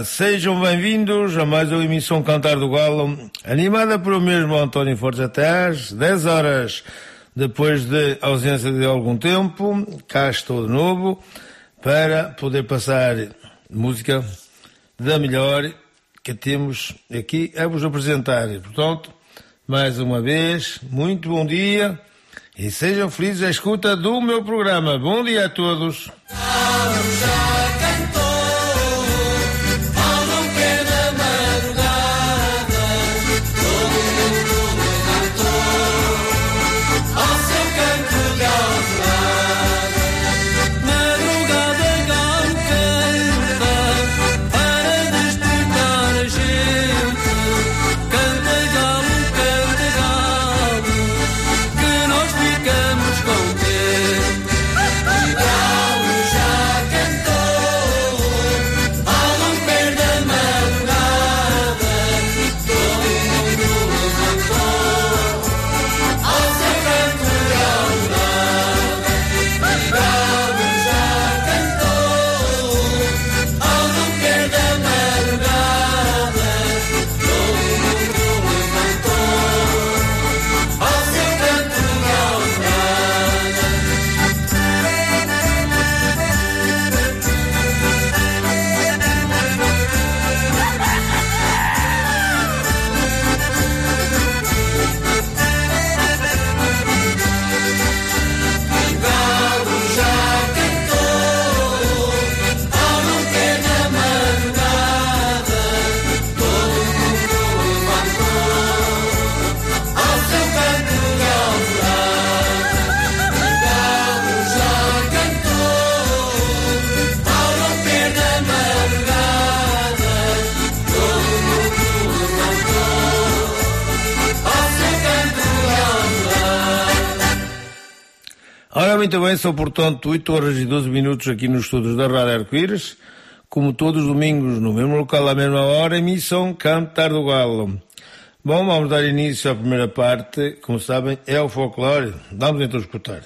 Sejam bem-vindos a mais uma emissão Cantar do Galo, animada por o mesmo António Fortes até às 10 horas. Depois de ausência de algum tempo, cá estou de novo para poder passar música da melhor que temos aqui a vos apresentar. Portanto, mais uma vez, muito bom dia e sejam felizes à escuta do meu programa. Bom dia a todos. Muito bem, são portanto 8 horas e 12 minutos aqui nos estudos da Rádio Arco-Íris, como todos os domingos, no mesmo local, à mesma hora, emissão Cantar do Galo. Bom, vamos dar início à primeira parte, como sabem, é o folclore. Vamos então escutar.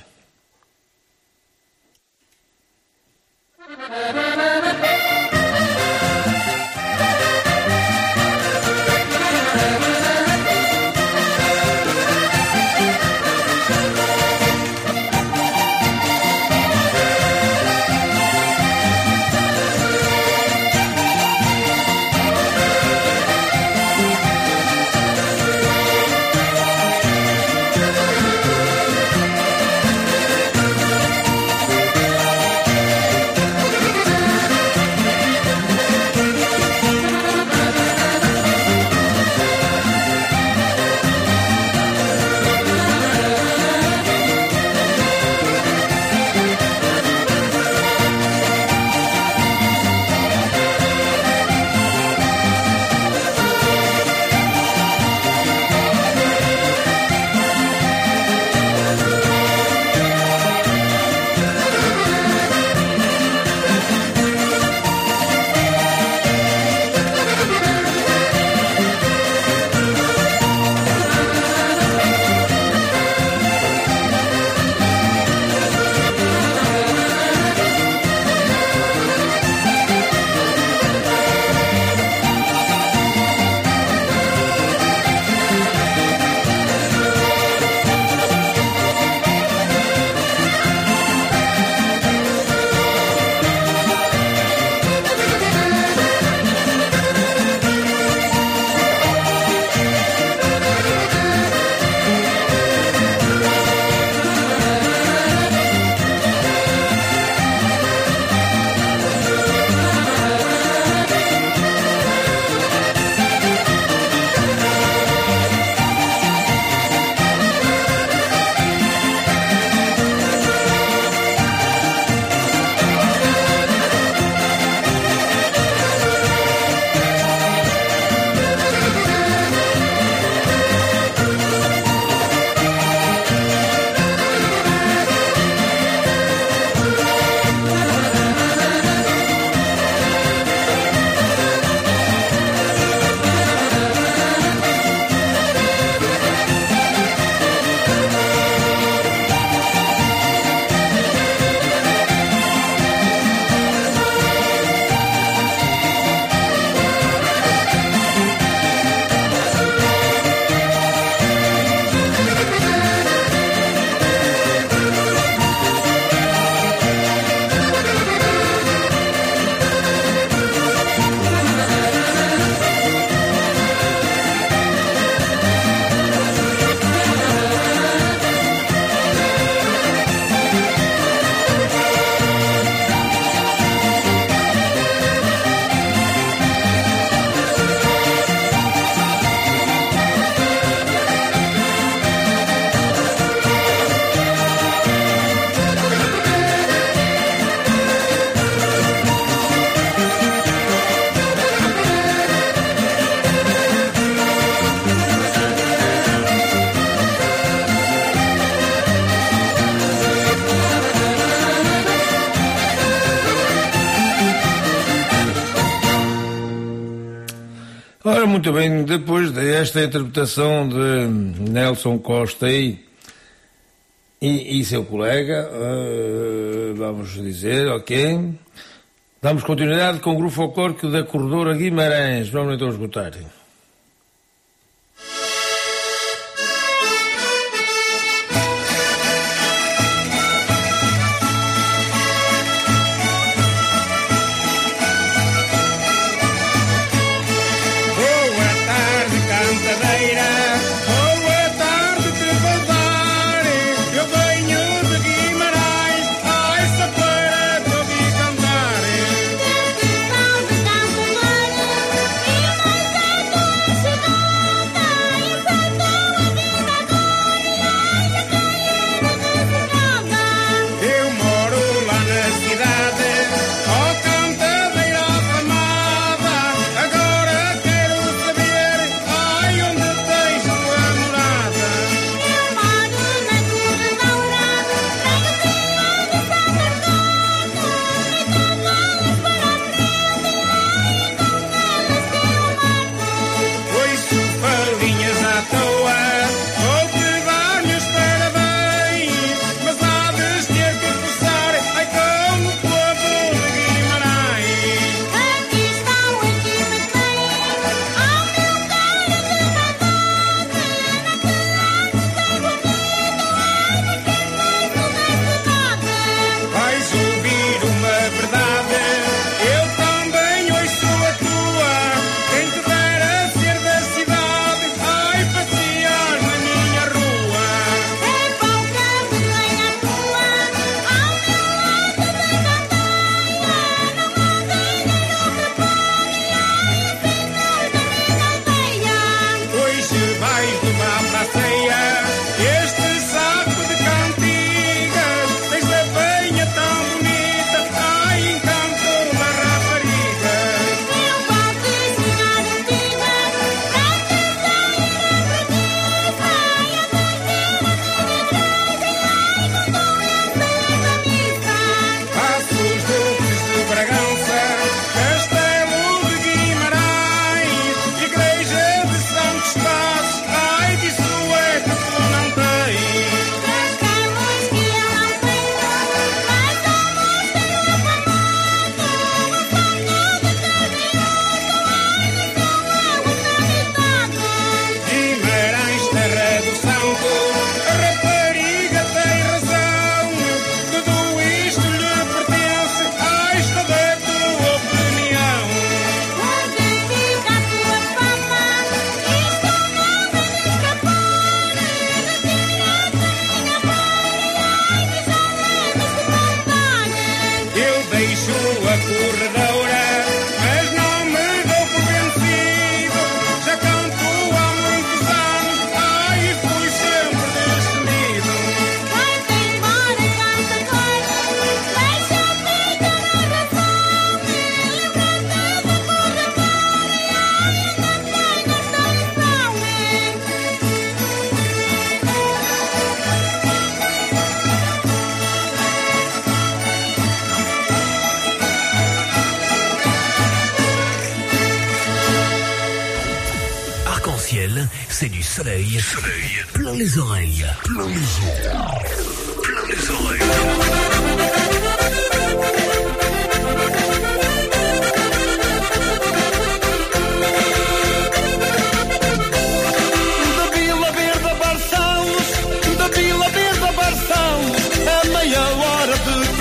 Muito bem, depois desta interpretação de Nelson Costa e, e, e seu colega, uh, vamos dizer, ok, damos continuidade com o grupo folclórico da Corredora Guimarães. Vamos então escutar.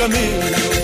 caminho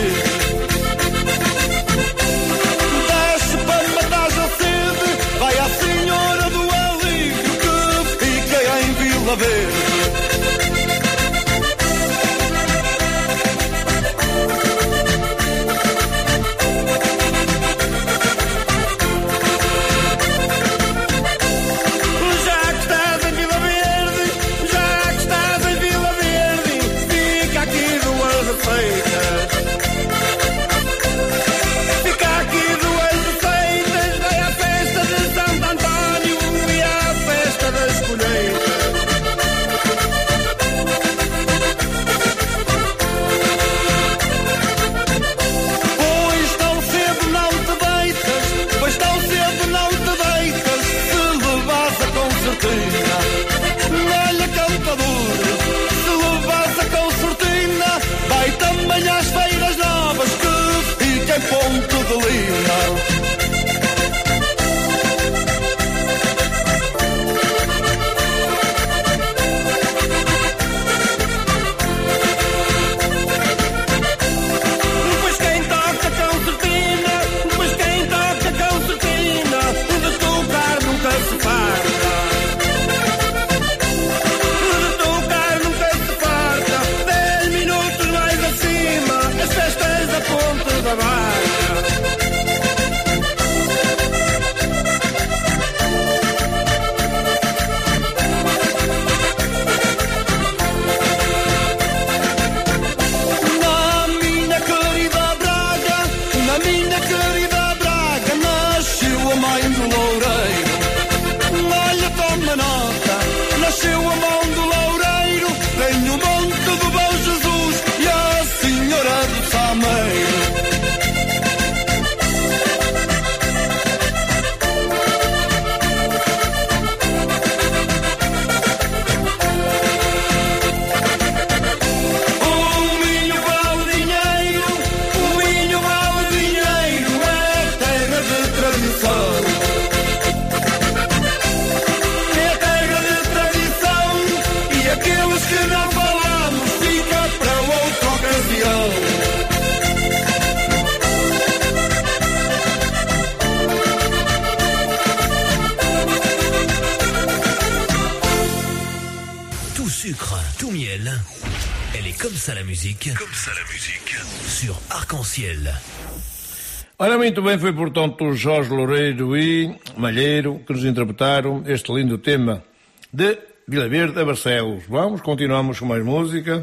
sorrir. Portanto Jorge Loureiro e Malheiro que nos interpretaram este lindo tema de Vila Verde a Barcelos. Vamos, continuamos com mais música.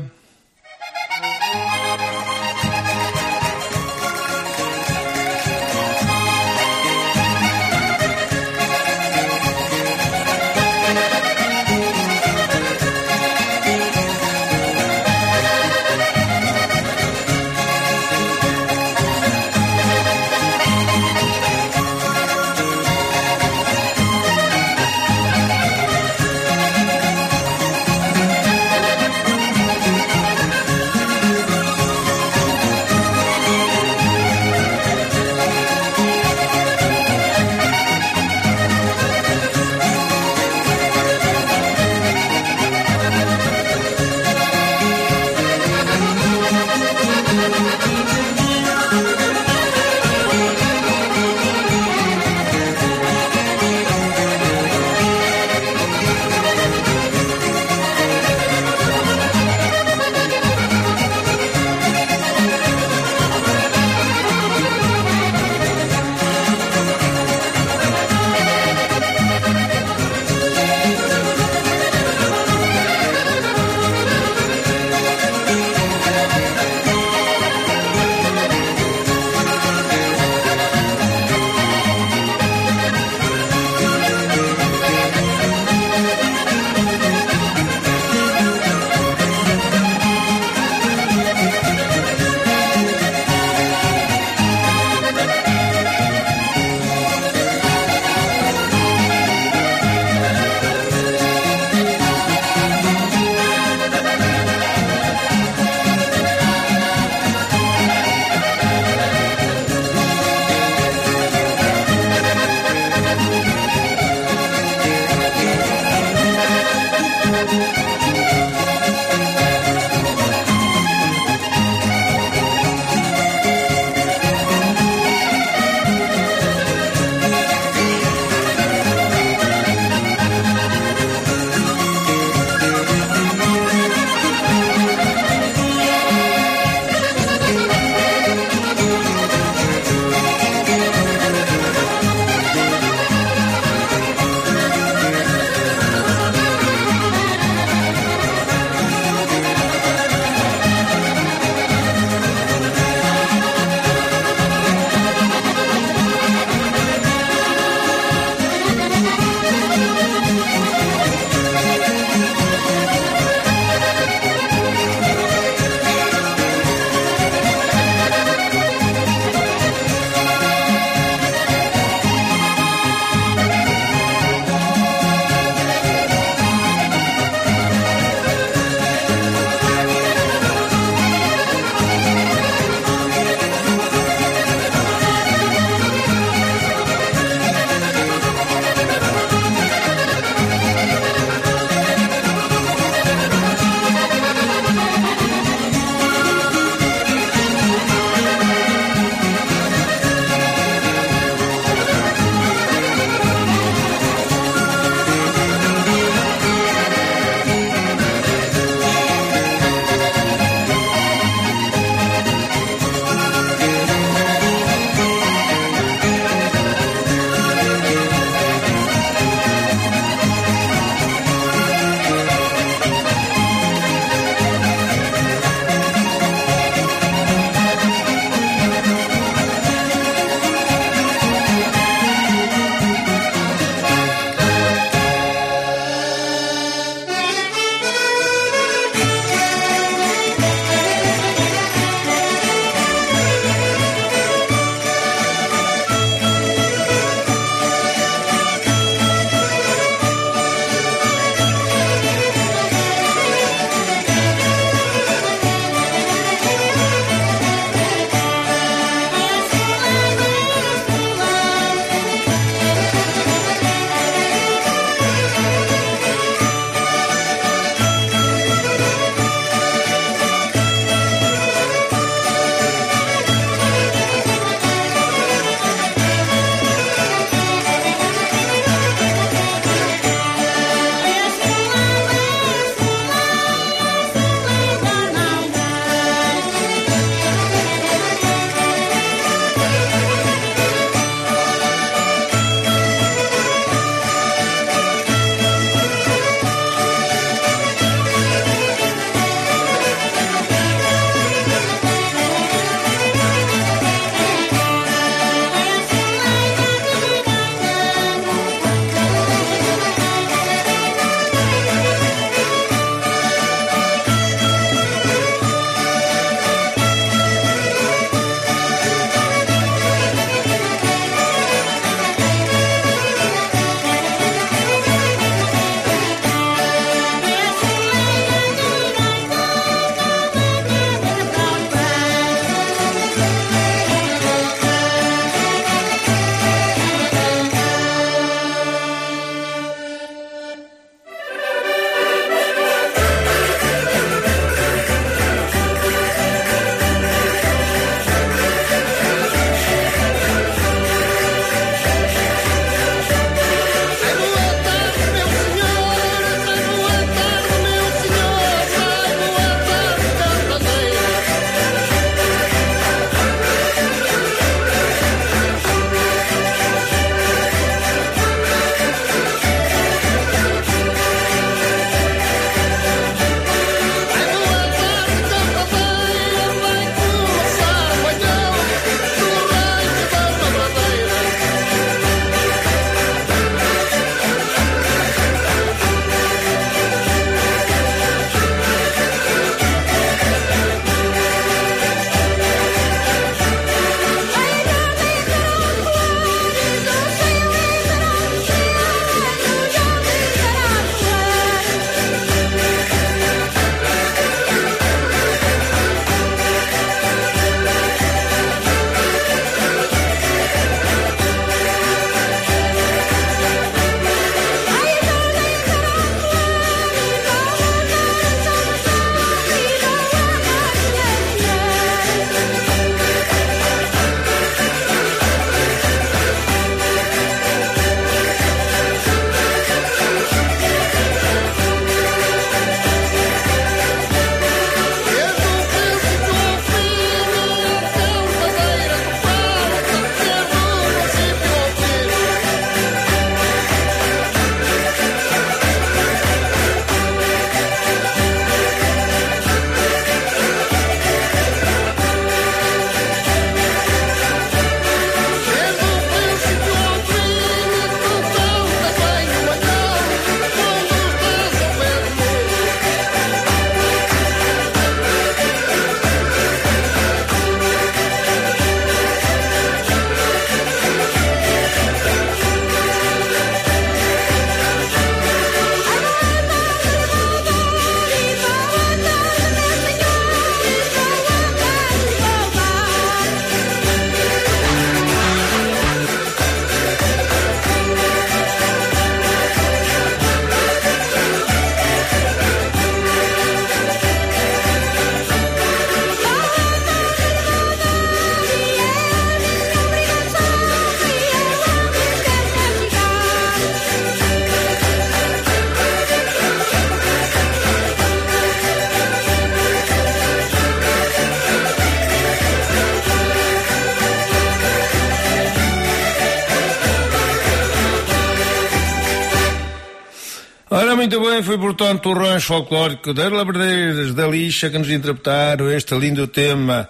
Muito bem, foi portanto o rancho folclórico das Labradeiras da Lixa que nos interpretaram este lindo tema.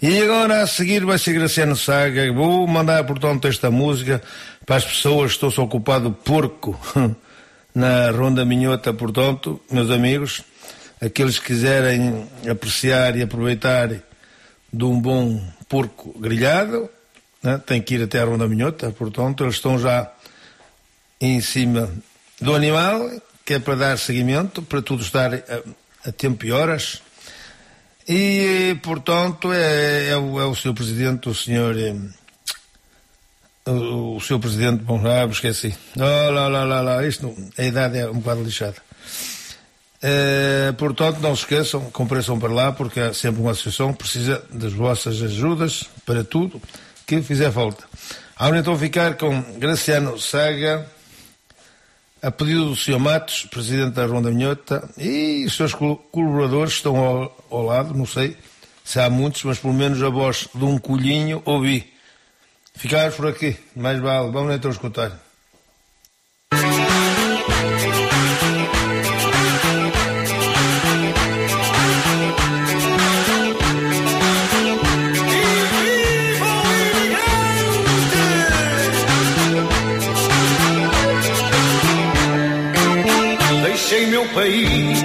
E agora a seguir vai ser Graciano Saga. Vou mandar portanto esta música para as pessoas, estou-se ocupado porco na Ronda Minhota, portanto, meus amigos, aqueles que quiserem apreciar e aproveitar de um bom porco grelhado, né, têm que ir até a Ronda Minhota, portanto, eles estão já em cima do animal, que é para dar seguimento, para tudo estar a, a tempo e horas. E, portanto, é, é, o, é o seu presidente, o senhor. É, o, o presidente, bom, ah, esqueci. Oh, lá, lá, lá, lá, isto, a idade é um bocado lixada. É, portanto, não se esqueçam, compareçam para lá, porque há sempre uma associação que precisa das vossas ajudas para tudo que fizer falta. Vamos então ficar com Graciano Saga a pedido do Sr. Matos, presidente da Ronda Minhota, e os seus colaboradores estão ao, ao, lado, não sei se há muitos, mas pelo menos a voz de um colhinho ouvi. Ficar por aqui, mais vale, vamos então escutar. País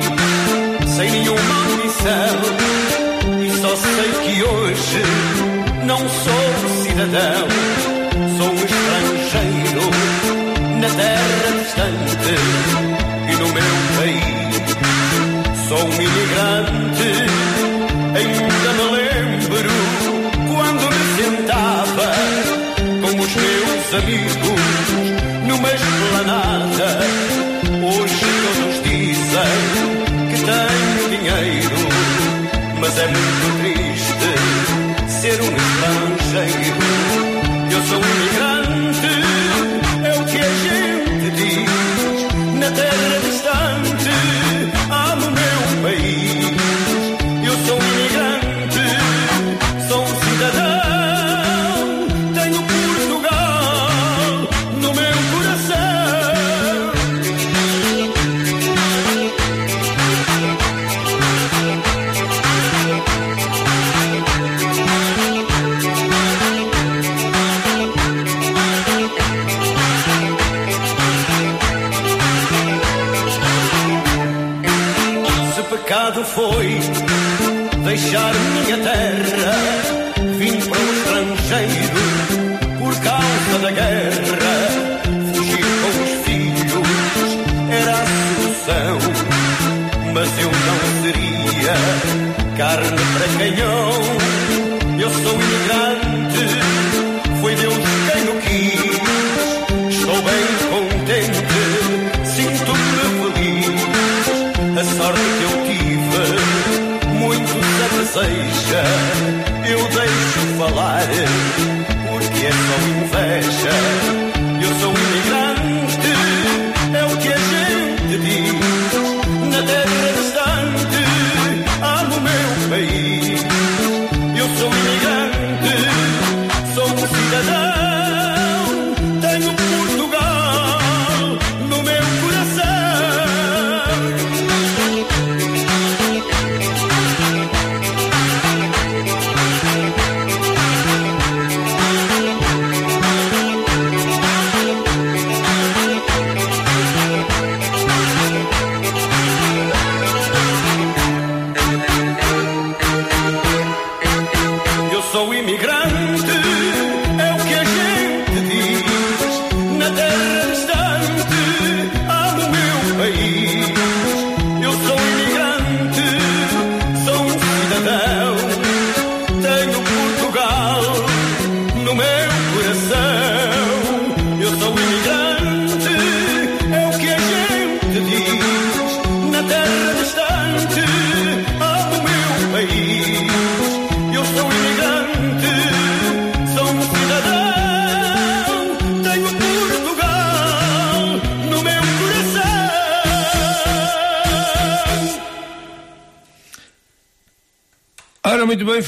sem nenhuma ambição e só sei que hoje não sou cidadão, sou um estrangeiro na terra distante e no meu país sou um imigrante. Ainda me lembro quando me sentava com os meus amigos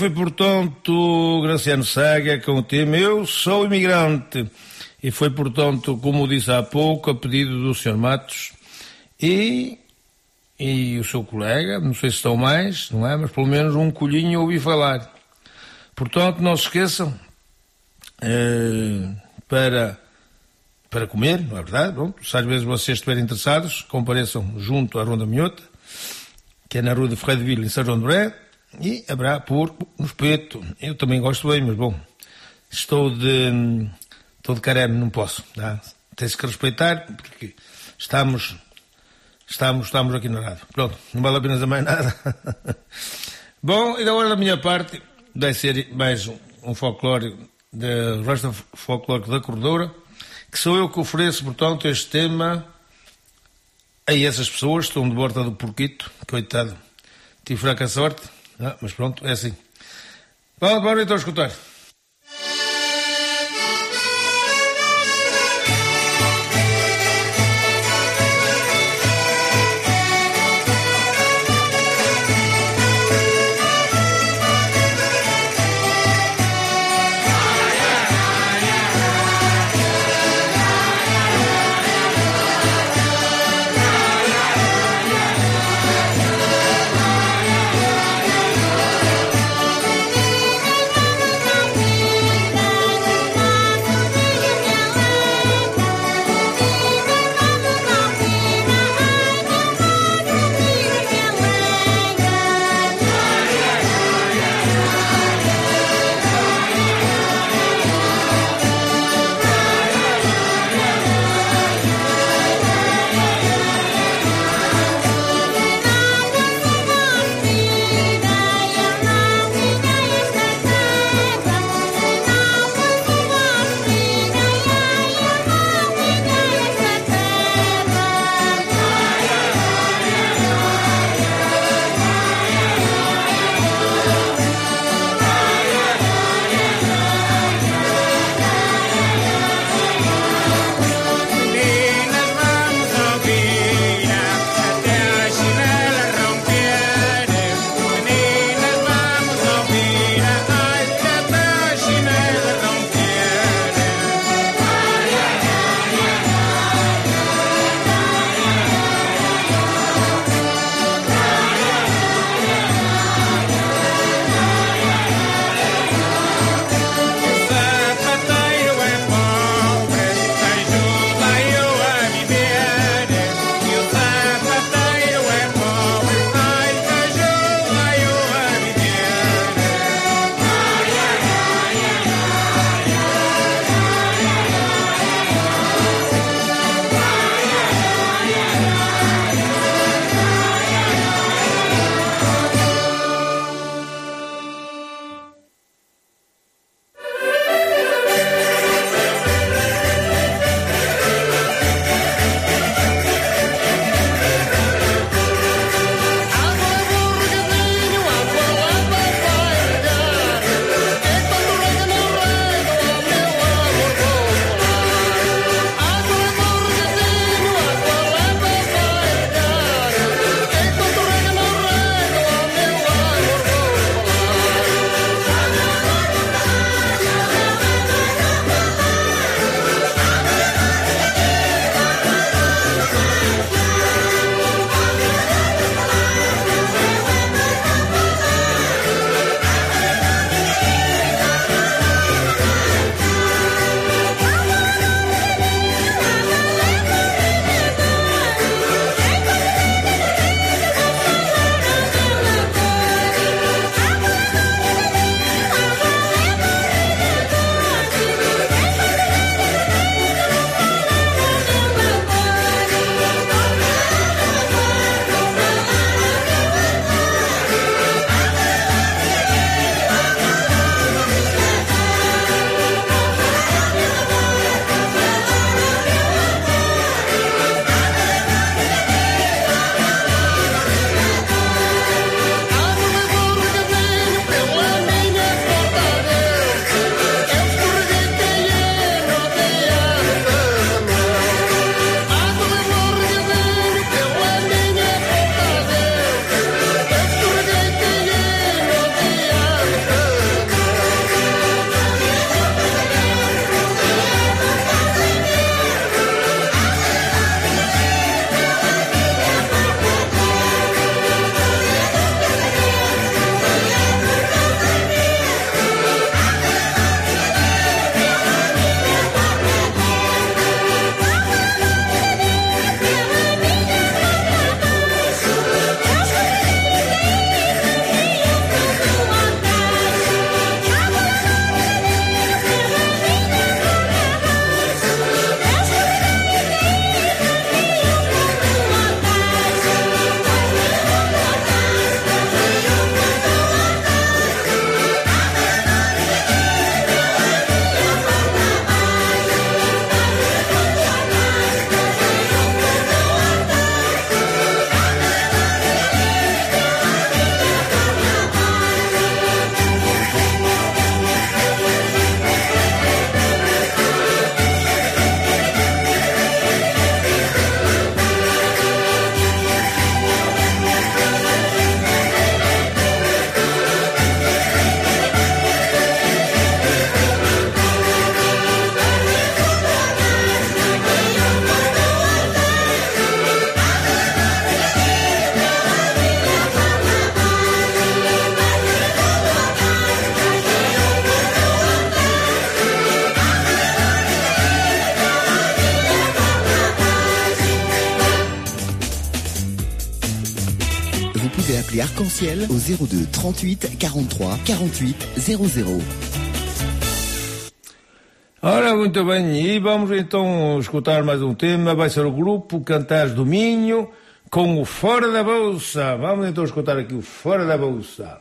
foi portanto Graciano Saga com o tema Eu Sou Imigrante. E foi portanto, como disse há pouco, a pedido do Sr. Matos e, e o seu colega, não sei se estão mais, não é? Mas pelo menos um colhinho ouvi falar. Portanto, não se esqueçam, eh, para, para comer, não é verdade? Bom, se às vezes vocês estiverem interessados, compareçam junto à Ronda Minhota, que é na rua de Ferreira de Vila, em São João de Ré, e haverá porco no espeto. Eu também gosto bem, mas bom, estou de, estou de carene, não posso. Tá? Tem-se que respeitar, porque estamos, estamos, estamos aqui na rádio. Pronto, não vale a pena mais nada. bom, e agora da minha parte, vai ser mais um, um folclore, da resta folclórico da Corredora, que sou eu que ofereço, portanto, este tema a essas pessoas estão de borda do porquito, coitado, tive fraca sorte, ah, mas pronto, é assim. Vamos, bora então escutar. Arc-en-Ciel au 02 38 43 48 00. Ora, muito bem, e vamos então escutar mais um tema, vai ser o grupo Cantares do Minho com o Fora da Bolsa. Vamos então escutar aqui o Fora da Bolsa.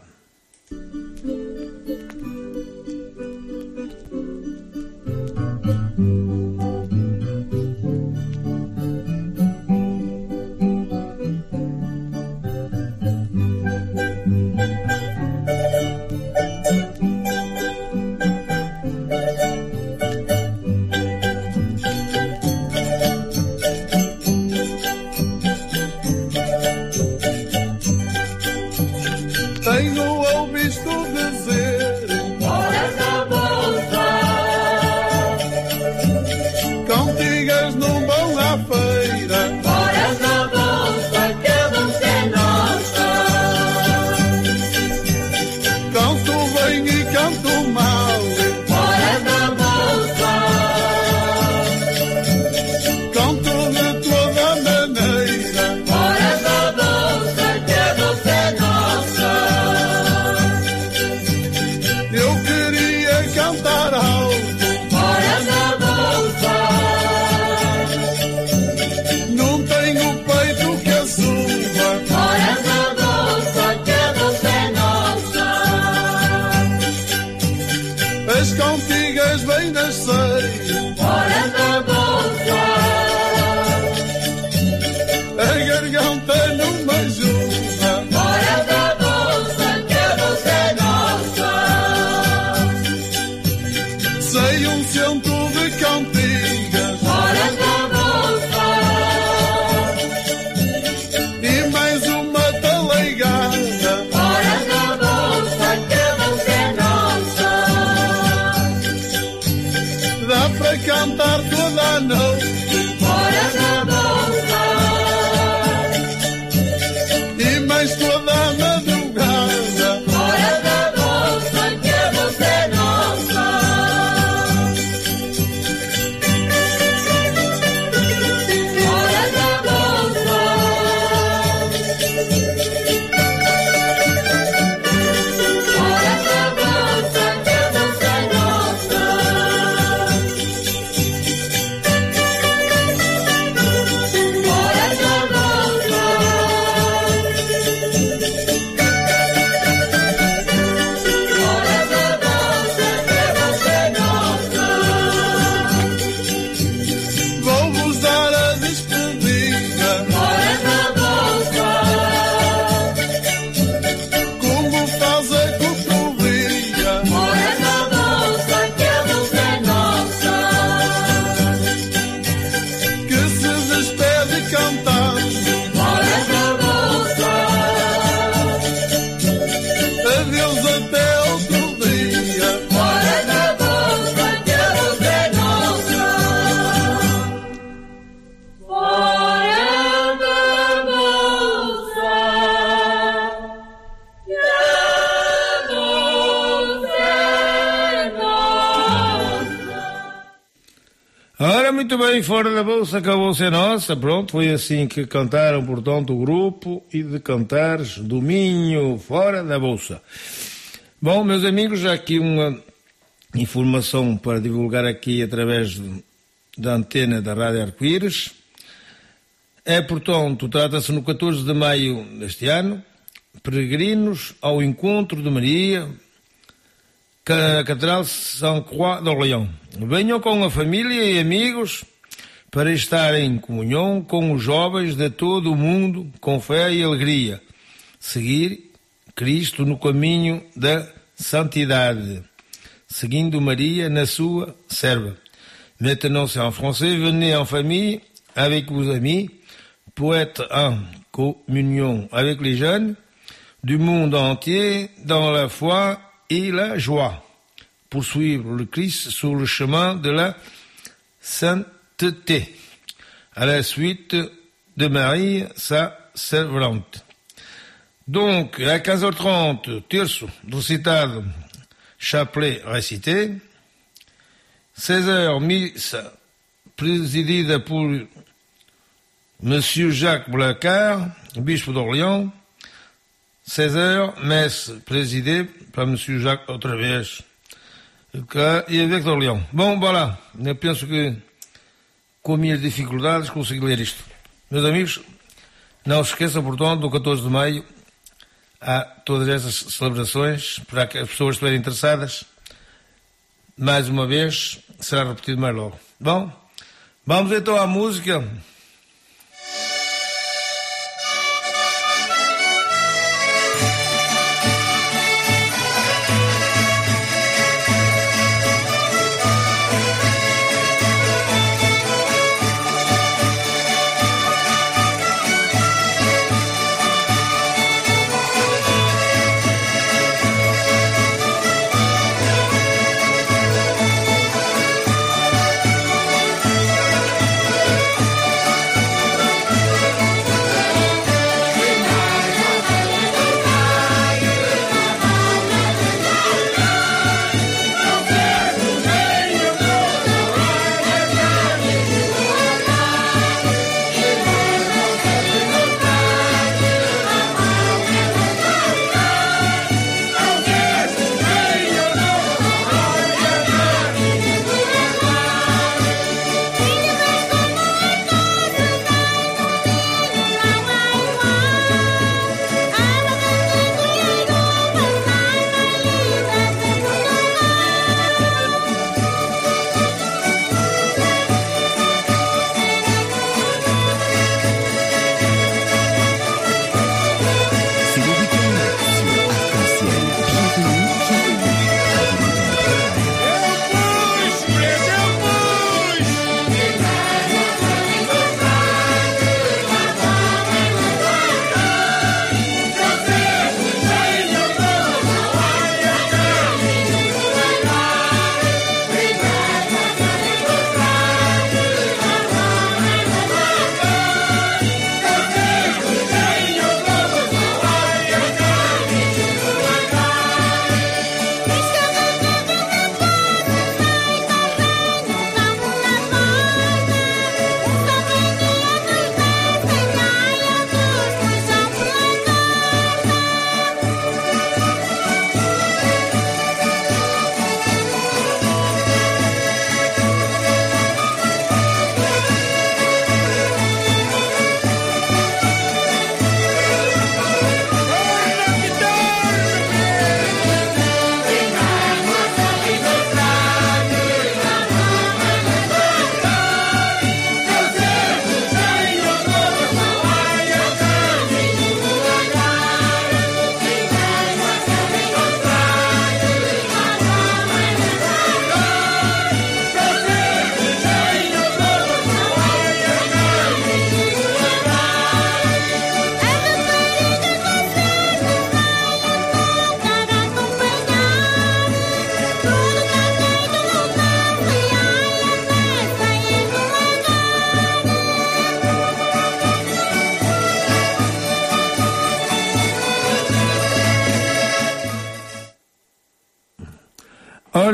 Bem, fora da bolsa acabou-se a nossa. Pronto, foi assim que cantaram, portanto, o grupo e de cantares do Minho, fora da bolsa. Bom, meus amigos, já aqui uma informação para divulgar aqui através da antena da Rádio Arco-Íris. É, portanto, trata-se no 14 de maio deste ano, peregrinos ao encontro de Maria, Ca- Catedral Saint-Croix d'Orléans. Venham com a família e amigos para estar em comunhão com os jovens de todo o mundo, com fé e alegria. Seguir Cristo no caminho da santidade, seguindo Maria na sua serva. Maintenant, c'est en français. Venez en famille, avec vos amis, pour être en communion avec les jeunes du monde entier dans la foi et la joie, pour suivre le Christ sur le chemin de la sainteté, à la suite de Marie, sa servante. Donc, à 15h30, Tirso, Drusital, chapelet récité. 16h, missa présidée pour Monsieur Jacques Blacard, bishop d'Orléans. 16h, messe présidée par Monsieur Jacques Autrevèche, évêque d'Orléans. Bon, voilà. Il y que... com minhas dificuldades consegui ler isto. Meus amigos, não se esqueçam, portanto, do 14 de maio há todas estas celebrações para que as pessoas estiverem interessadas. Mais uma vez, será repetido mais logo. Bom, vamos então à música.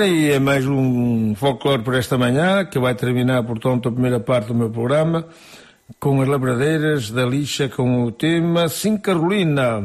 E é mais um folclore por esta manhã, que vai terminar, portanto, a primeira parte do meu programa, com as labradeiras da lixa, com o tema Sim Carolina.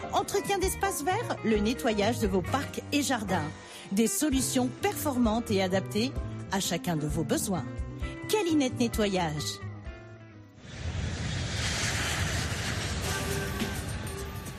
Entretien d'espaces verts, le nettoyage de vos parcs et jardins. Des solutions performantes et adaptées à chacun de vos besoins. Calinette Nettoyage.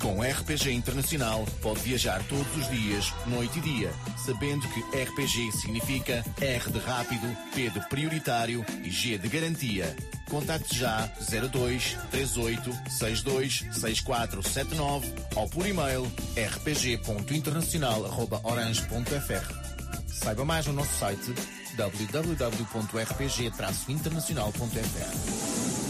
Com RPG Internacional pode viajar todos os dias, noite e dia, sabendo que RPG significa R de rápido, P de prioritário e G de garantia. Contacte já 02 38 62 6479 ou por e-mail rpg.internacional.orange.fr. Saiba mais no nosso site www.rpg-internacional.fr.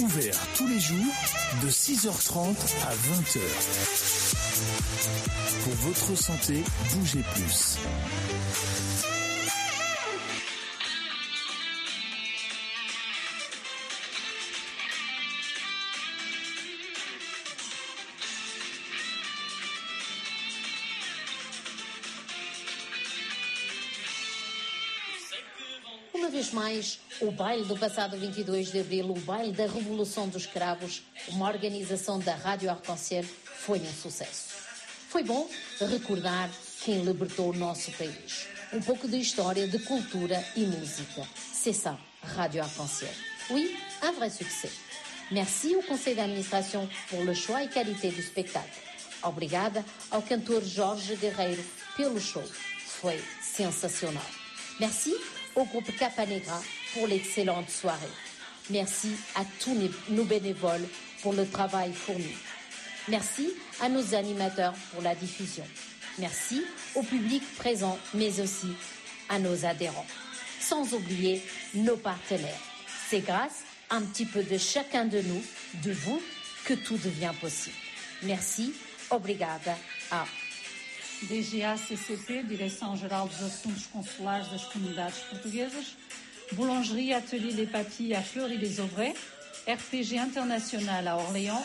Ouvert tous les jours de 6h30 à 20h. Pour votre santé, bougez plus. Vez mais, o baile do passado 22 de abril, o baile da Revolução dos Cravos, uma organização da Rádio Arconciel, foi um sucesso. Foi bom recordar quem libertou o nosso país. Um pouco de história, de cultura e música. C'est ça, Radio Arc-en-Ciel. Oui, un vrai succès. Merci au conseil d'administration pour le choix et qualité du spectacle. Obrigada ao cantor Jorge Guerreiro pelo show. Foi sensacional. Merci au groupe Capa Negra pour l'excellente soirée. Merci à tous nos bénévoles pour le travail fourni. Merci à nos animateurs pour la diffusion. Merci au public présent, mais aussi à nos adhérents. Sans oublier nos partenaires. C'est grâce à un petit peu de chacun de nous, de vous, que tout devient possible. Merci, obrigada DGA-CCP, Direção-Geral dos Assuntos Consulares das Comunidades Portuguesas, Boulangerie Atelier Les Papilles à Fleury-les-Aubrais, RPG International à Orléans,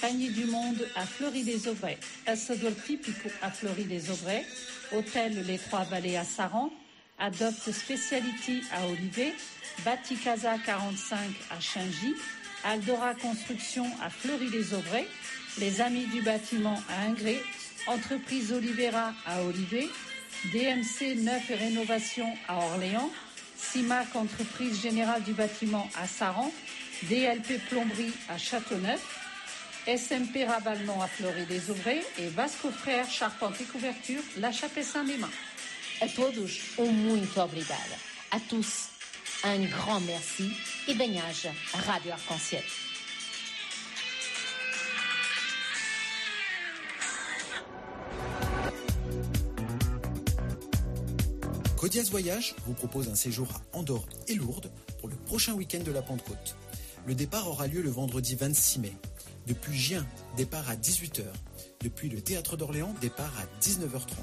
Panier du Monde à Fleury-les-Aubrais, Assador Típico à Fleury-les-Aubrais, Hôtel Les Trois Vallées à Saran, Adopt Speciality à Olivet, Baticasa 45 à Chingy, Aldora Construction à Fleury-les-Aubrais, Les Amis du Bâtiment à Ingré, Entreprise Olivera à Olivet, DMC Neuf et Rénovation à Orléans, CIMAC Entreprise Générale du Bâtiment à Saran, DLP Plomberie à Châteauneuf, SMP Rabalement à Fleury-les-Aubrais et Vasco Frères Charpente et Couverture La Chapelle-Saint-Léman. A. A tous, un grand merci e bem-aja à Rádio Arc-en-Ciel. Codias Voyage vous propose un séjour à Andorre et Lourdes pour le prochain week-end de la Pentecôte. Le départ aura lieu le vendredi 26 mai. Depuis Gien, départ à 18h. Depuis le Théâtre d'Orléans, départ à 19h30.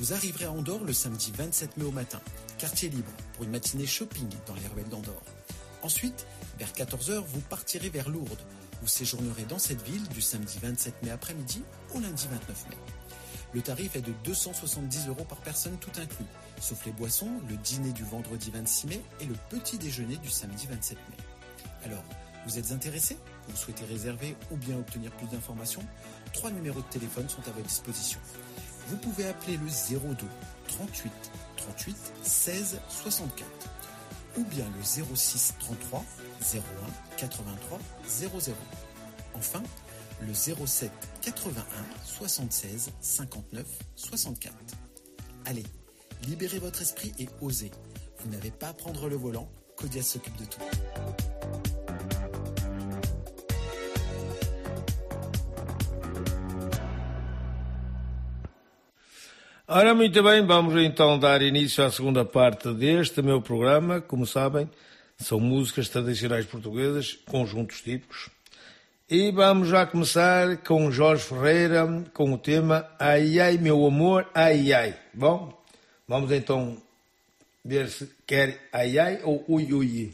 Vous arriverez à Andorre le samedi 27 mai au matin, quartier libre, pour une matinée shopping dans les ruelles d'Andorre. Ensuite, vers 14h, vous partirez vers Lourdes. Vous séjournerez dans cette ville du samedi 27 mai après-midi au lundi 29 mai. Le tarif est de 270 euros par personne tout inclus, sauf les boissons, le dîner du vendredi 26 mai et le petit déjeuner du samedi 27 mai. Alors, vous êtes intéressé Vous souhaitez réserver ou bien obtenir plus d'informations? Trois numéros de téléphone sont à votre disposition. Vous pouvez appeler le 02 38 38 16 64 ou bien le 06 33 01 83 00. Enfin, le 07 81 76 59 64. Allez, libérez votre esprit et osez. Vous n'avez pas à prendre le volant, Codia s'occupe de tout. Ora, muito bem, vamos então dar início à segunda parte deste meu programa. Como sabem, são músicas tradicionais portuguesas, conjuntos típicos. E vamos já começar com Jorge Ferreira, com o tema Ai Ai Meu Amor, Ai Ai. Bom, vamos então ver se quer Ai Ai ou Ui Ui.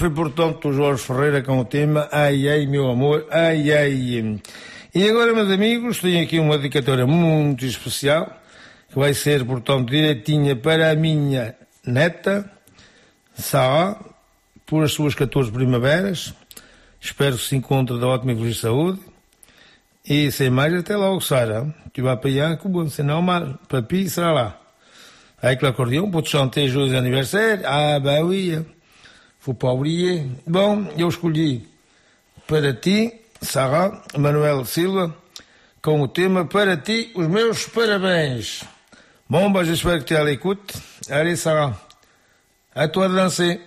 Foi portanto o Jorge Ferreira com o tema Ai Ai, meu amor, ai ai. E agora, meus amigos, tenho aqui uma dedicatória muito especial, que vai ser, portanto, direitinha para a minha neta, Sara, por as suas 14 primaveras. Espero que se encontre de ótima e feliz saúde. E sem mais, até logo, Sara. Tu vas que bon, c'est normal. Papi sera là. Avec l'accordéon pour te chanter joyeux anniversaire. Ah, bah oui. Pas oublier. Bom, eu escolhi para ti, Sara Manuel Silva, com o tema Para ti, os meus parabéns. Bom, bah, j'espère que es à l'écoute. Allez, Sarah, à toi de danser.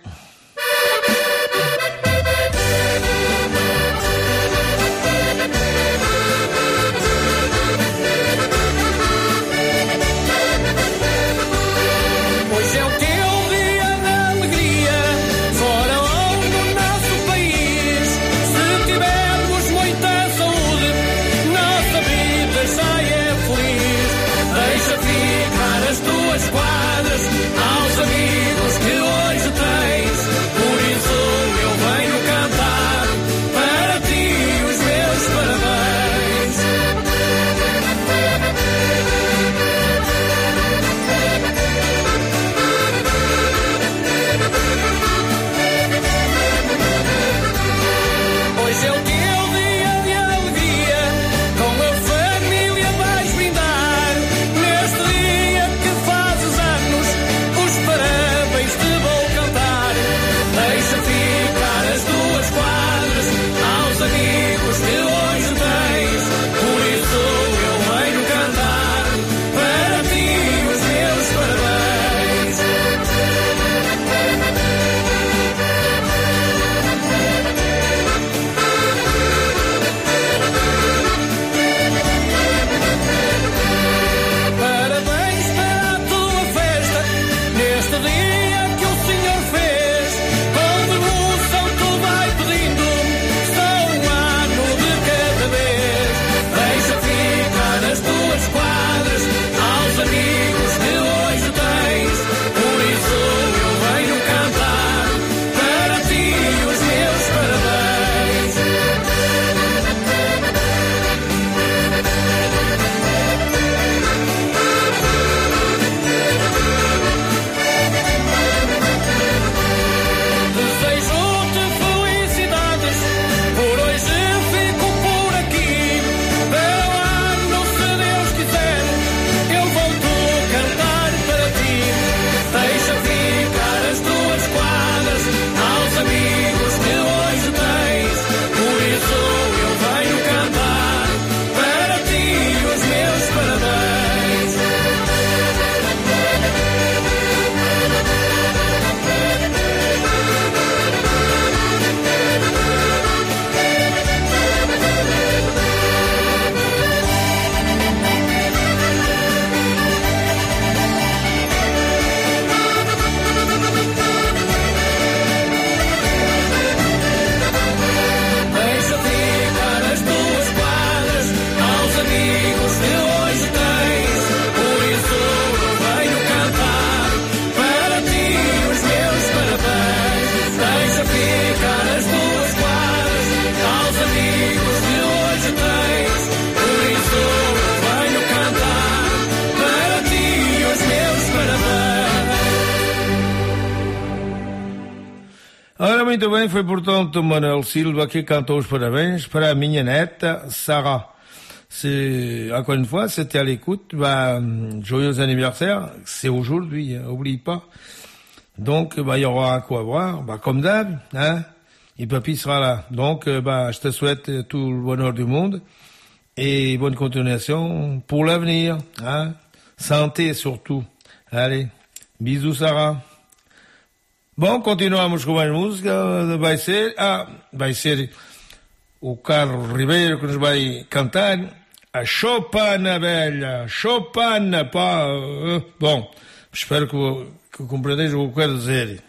Foi portanto Manuel Silva que cantou os parabéns para a minha neta, Sarah. C'est, encore une fois, c'était à l'écoute, bah, joyeux anniversaire, c'est aujourd'hui, hein, oublie pas. Donc, bah, il y aura quoi voir, bah, comme d'hab, hein, et papy sera là. Donc, euh, bah, je te souhaite euh, tout le bonheur du monde et bonne continuation pour l'avenir, hein. Santé surtout. Allez, bisous Sarah. Bom, continuamos com mais música. Vai ser, ah, vai ser o Carlos Ribeiro que nos vai cantar a Chopana Velha. Chopana, pá. Bom, espero que, que o que eu quero dizer.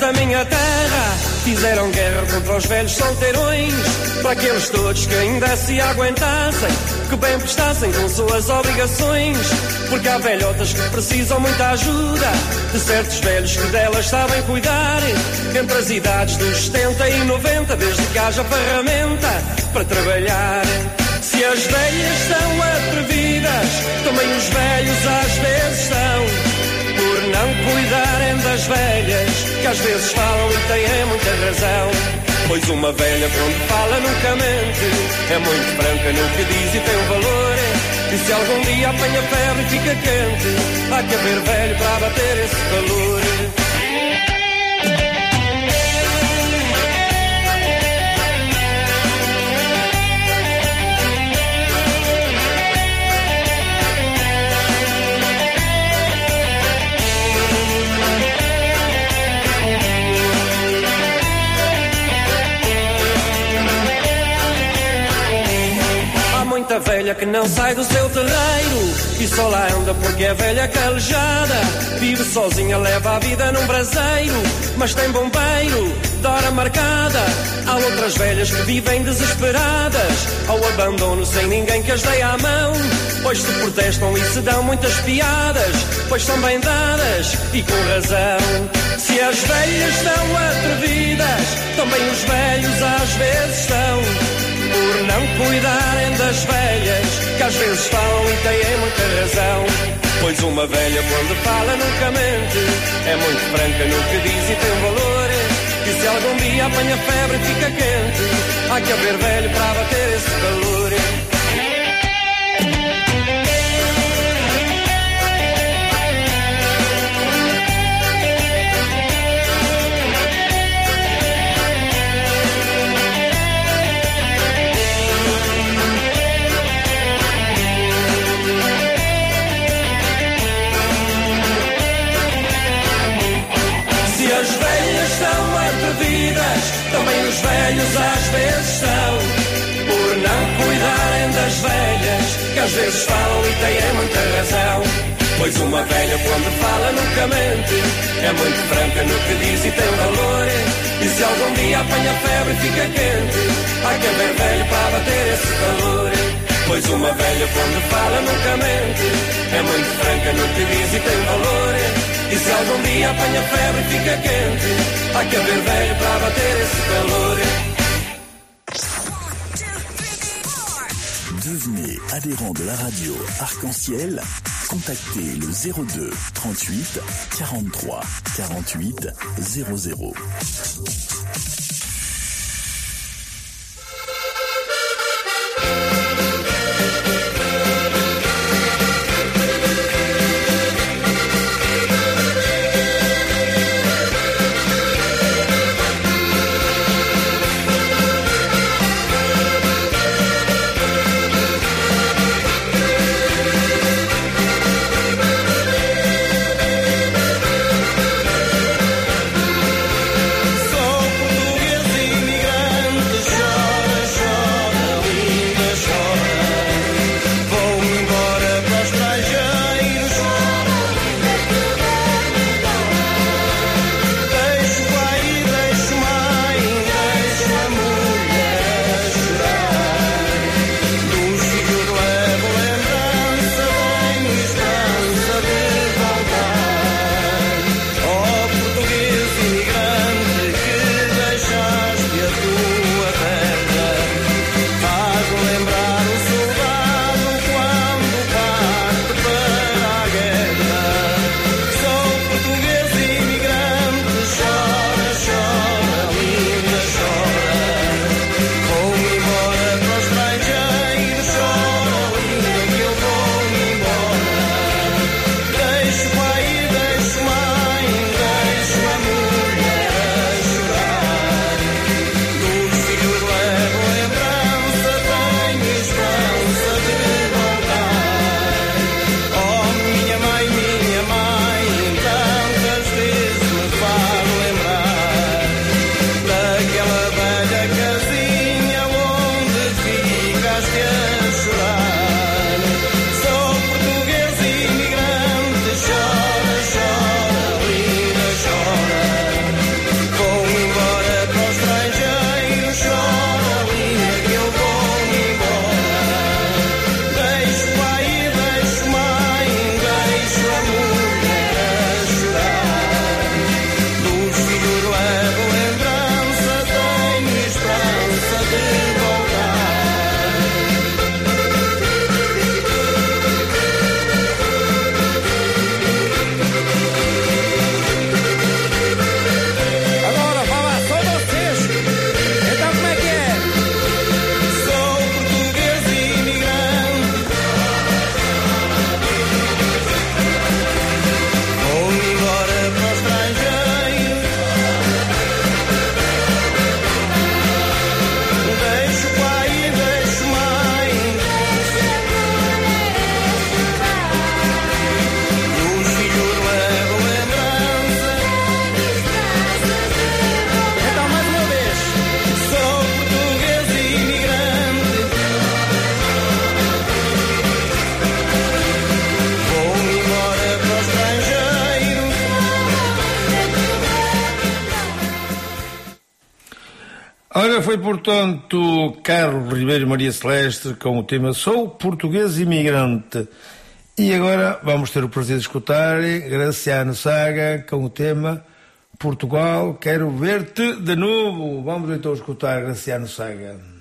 Da minha terra fizeram guerra contra os velhos solteirões, para aqueles todos que ainda se aguentassem, que bem prestassem com suas obrigações, porque há velhotas que precisam muita ajuda, de certos velhos que delas sabem cuidar, entre as idades dos 70 e 90, desde que haja ferramenta para trabalhar. Se as velhas são atrevidas, também os velhos às vezes são não cuidarem das velhas, que às vezes falam e têm muita razão. Pois uma velha quando fala nunca mente, é muito franca no que diz e tem um valor. E se algum dia apanha febre e fica quente, há que haver velho para bater esse calor. Muita velha que não sai do seu terreiro e só lá anda porque é velha calejada. Vive sozinha, leva a vida num braseiro, mas tem bombeiro, de hora marcada. Há outras velhas que vivem desesperadas ao abandono sem ninguém que as dê à mão. Pois se protestam e se dão muitas piadas, pois são bem dadas e com razão. Se as velhas são atrevidas, também os velhos às vezes são por não cuidarem das velhas, que às vezes falam e têm muita razão. Pois uma velha quando fala nunca mente, é muito franca no que diz e tem valor. E se algum dia apanha febre e fica quente, há que haver velho para bater esse calor. Os velhos às vezes são. Por não cuidarem das velhas, que às vezes falam e têm muita razão. Pois uma velha quando fala nunca mente, é muito franca no que diz e tem valor. E se algum dia apanha febre e fica quente, há que haver velho para bater esse calor. Pois uma velha quando fala nunca mente, é muito franca no que diz e tem valor. E se algum dia apanha febre fica quente, há que haver velho para bater esse calor. Devenez adhérent de la radio Arc-en-Ciel. Contactez le 02 38 43 48 00. Foi, portanto, Carlos Ribeiro Maria Celeste com o tema Sou Português Imigrante. E agora vamos ter o prazer de escutar Graciano Saga com o tema Portugal, quero ver-te de novo. Vamos então escutar Graciano Saga.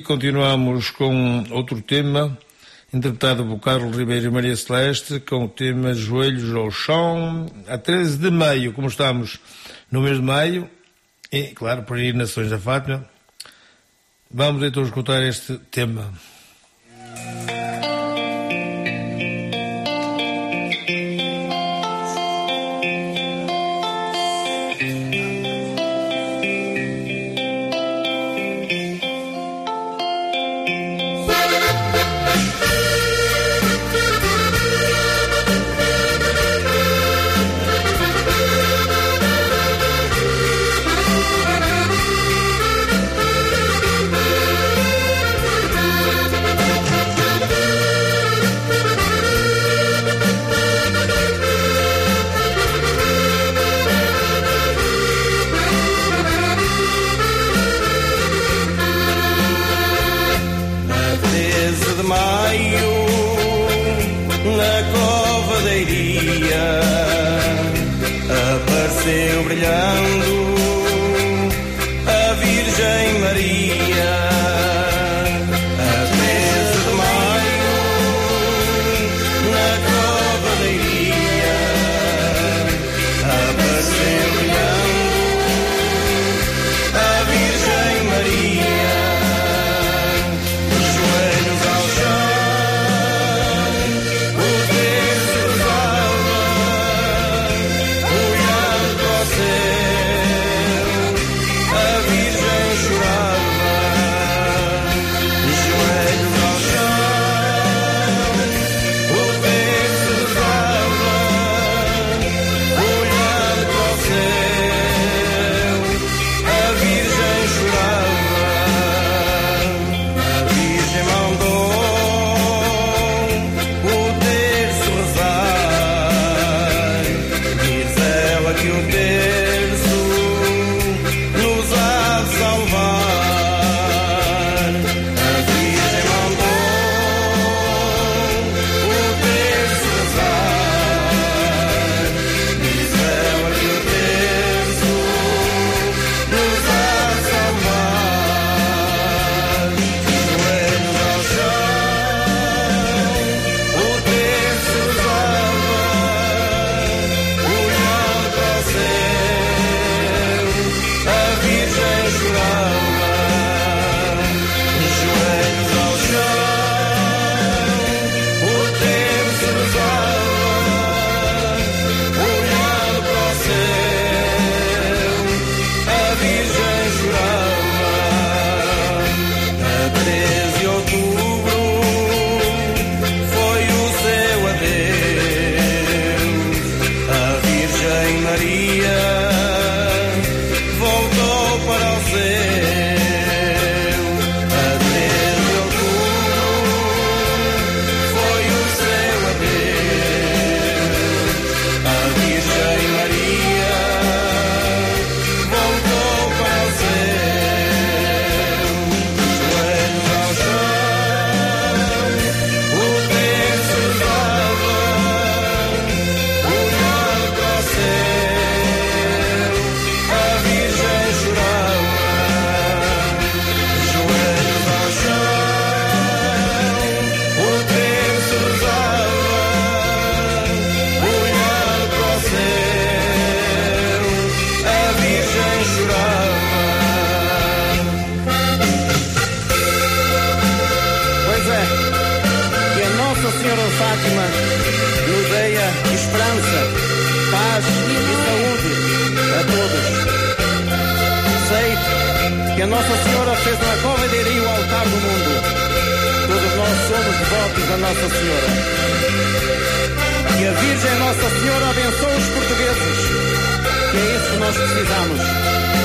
Continuamos com outro tema, interpretado por Carlos Ribeiro e Maria Celeste, com o tema Joelhos ao Chão, a 13 de maio, como estamos no mês de maio, e claro, por aí Nações da Fátima. Vamos então escutar este tema. maio, na cova da iria, apareceu brilhando. Senhora. Que a Virgem Nossa Senhora abençoe os portugueses, que é isso que nós precisamos.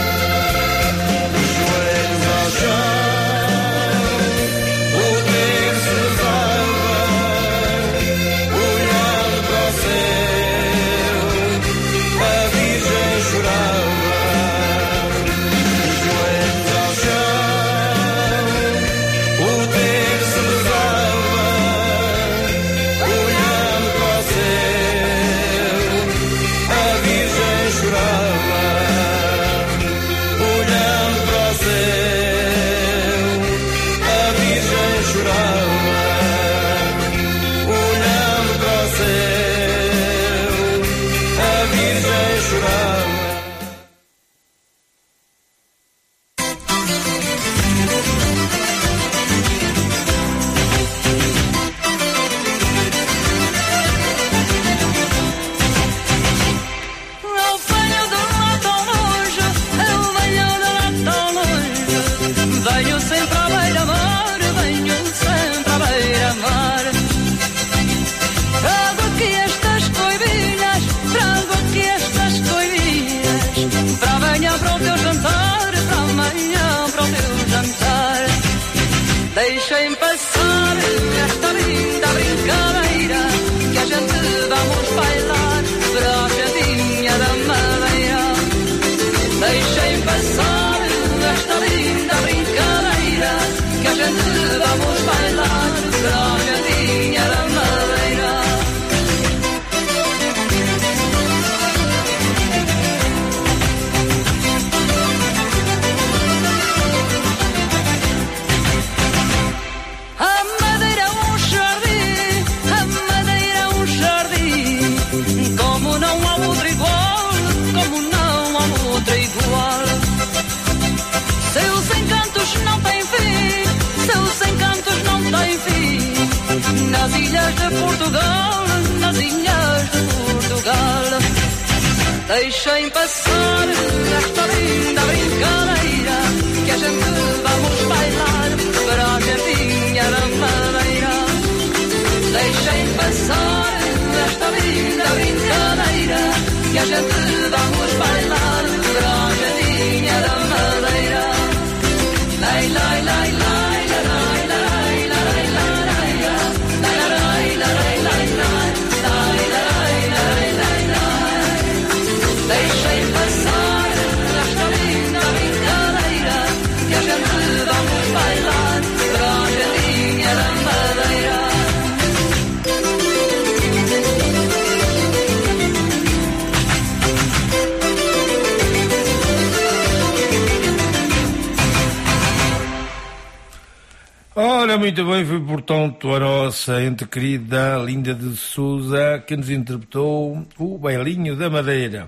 portanto, a nossa entre querida Linda de Souza, que nos interpretou o Bailinho da Madeira.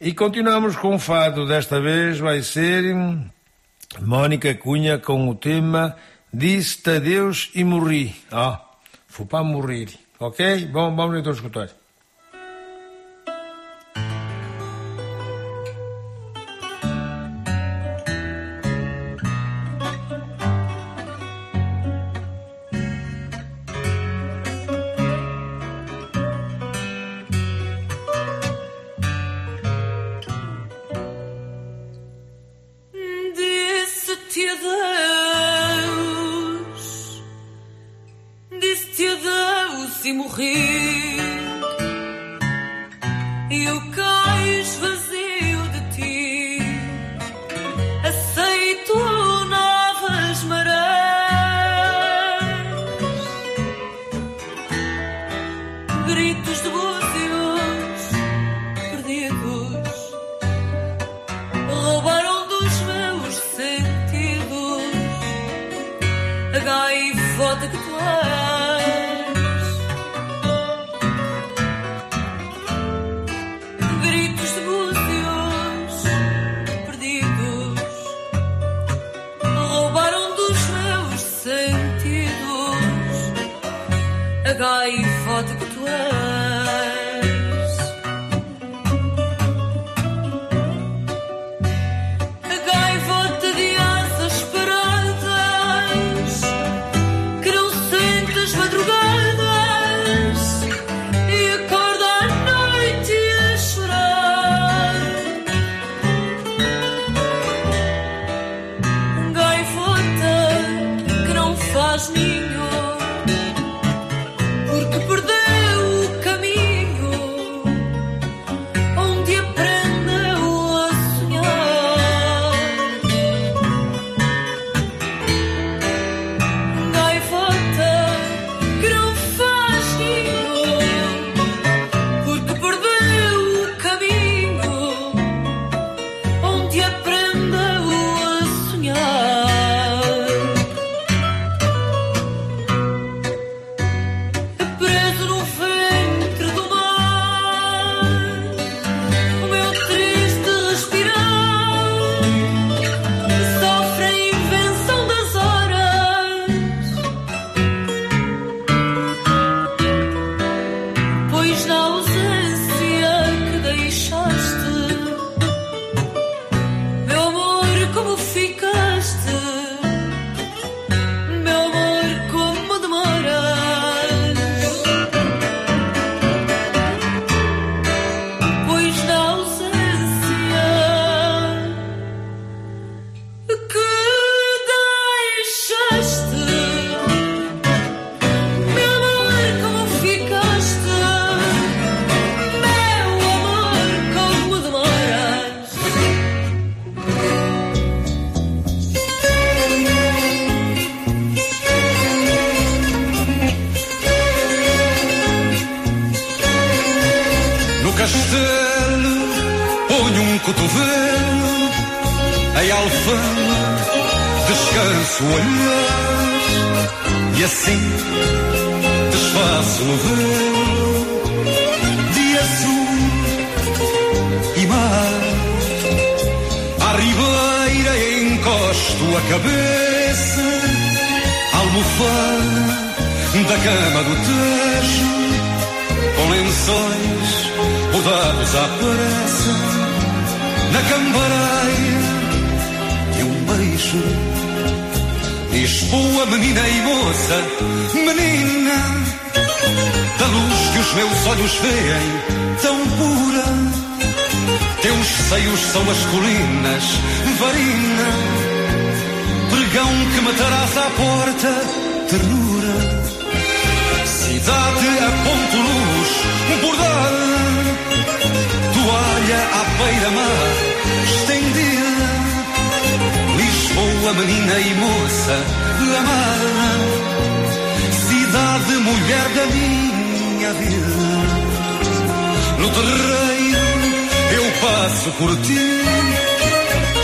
E continuamos com o fado, desta vez vai ser Mónica Cunha com o tema Disse-te adeus e morri. Ah, fui para morrer. Ok? Bom, vamos então escutar.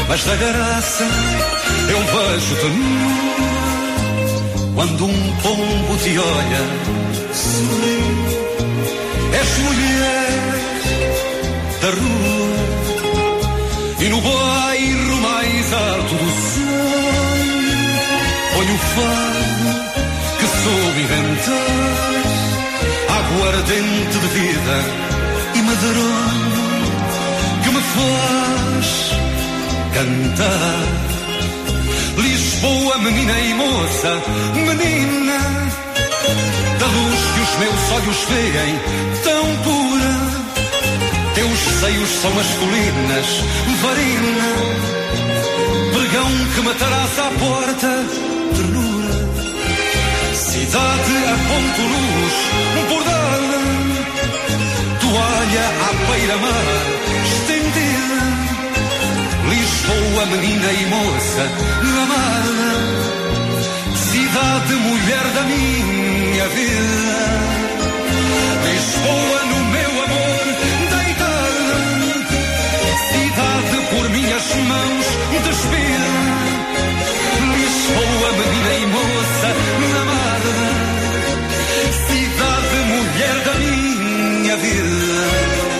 Mas da graça eu vejo-te nua. Quando um pombo te olha, sorri, és mulher da rua. E no bairro mais alto do sonho, ponho o fado que soube inventar, aguardente de vida e medronho faz cantar. Lisboa, menina e moça, menina, da luz que os meus olhos veem, tão pura. Teus seios são as colinas, varina, pregão que matarás à porta, ternura. Cidade a ponto luz, bordada, toalha à beira-mar. Lisboa, menina e moça, amada, cidade, mulher da minha vida. Lisboa, no meu amor, deitada, cidade por minhas mãos, despida. Lisboa, menina e moça, amada, cidade, mulher da minha vida.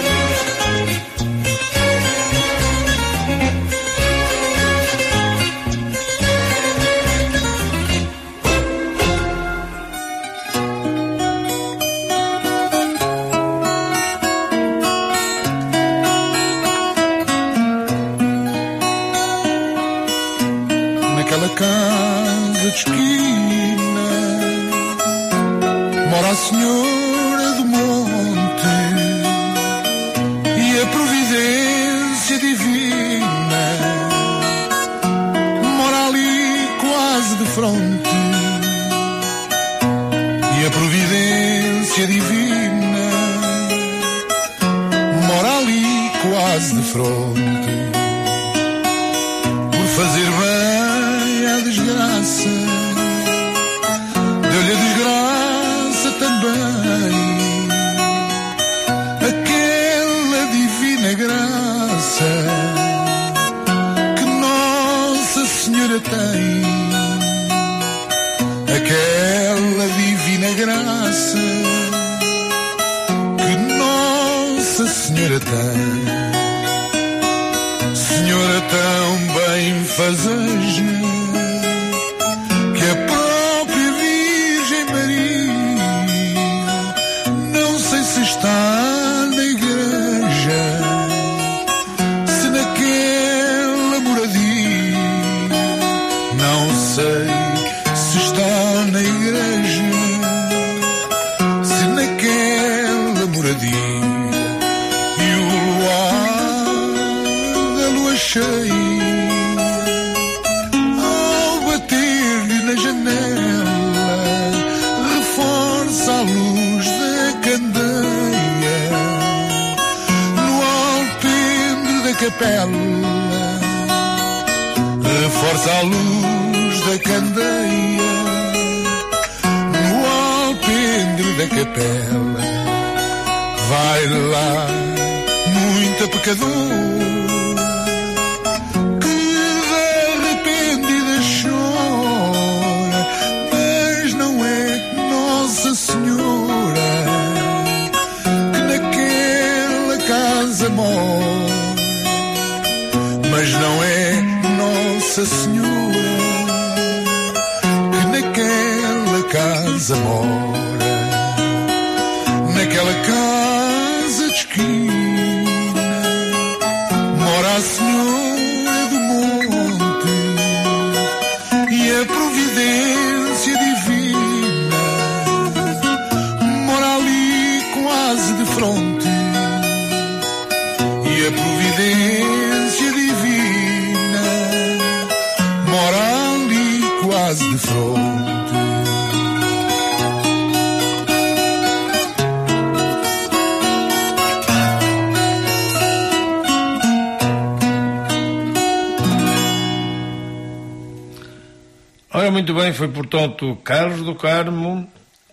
foi, portanto, Carlos do Carmo,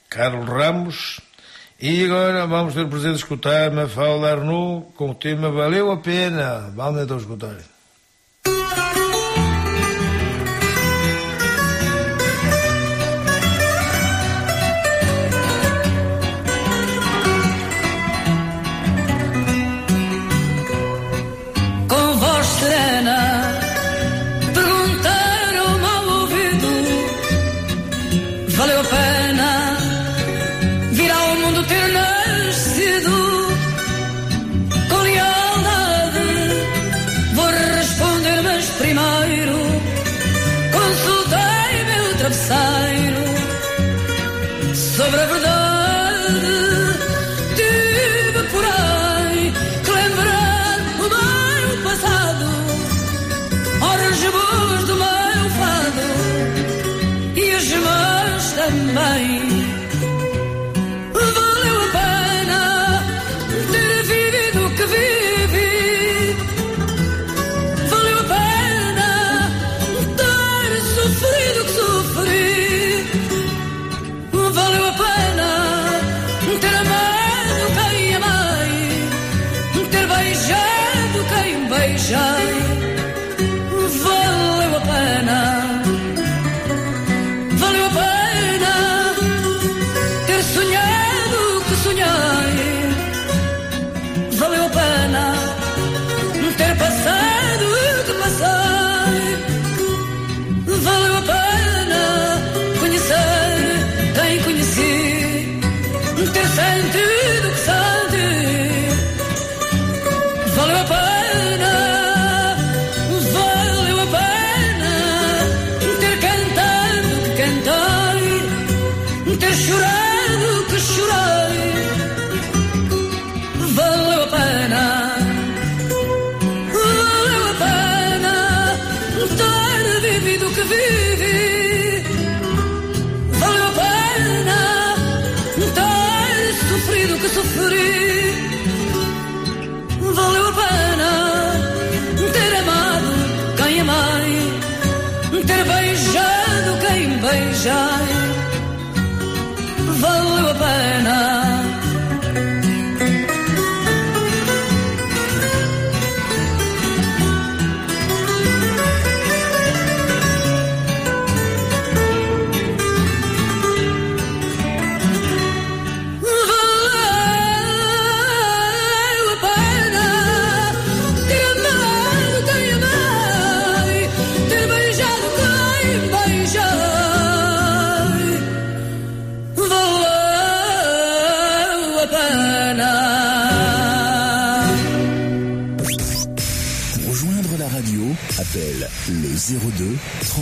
Carlos Ramos, e agora vamos ter o prazer de escutar Mafalda Arnoux com o tema Valeu a Pena. Vamos então escutar.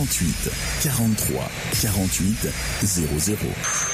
48 43 48 00.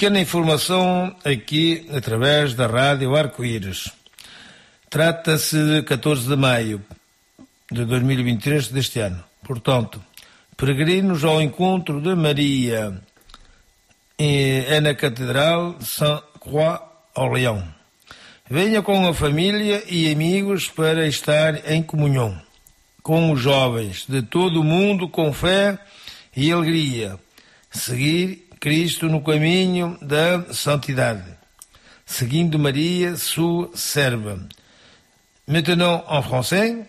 Pequena informação aqui através da Rádio Arco-Íris. Trata-se de 14 de maio de 2023 deste ano. Portanto, peregrinos ao encontro de Maria é na Catedral Saint-Croix-Orléans. Venha com a família e amigos para estar em comunhão com os jovens de todo o mundo com fé e alegria. Seguir Cristo no caminho da santidade, seguindo Maria, sua serva. Maintenant en français,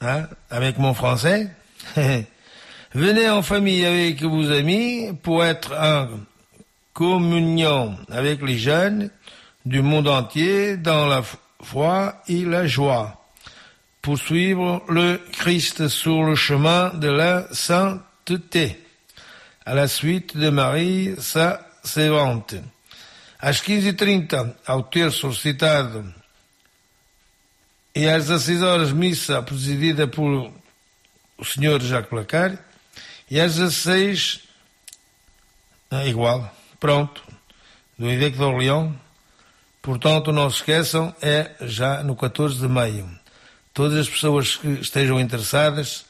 hein, avec mon français. Venez en famille avec vos amis pour être en communion avec les jeunes du monde entier dans la foi et la joie, pour suivre le Christ sur le chemin de la sainteté, à la suite de Marie, sa servante. Às 15h30, ao terço recitado, e às 16 horas, missa presidida por o Sr. Jacques Placar, e às 16, é igual, pronto, do Edec de Orleão. Portanto, não se esqueçam, é já no 14 de maio. Todas as pessoas que estejam interessadas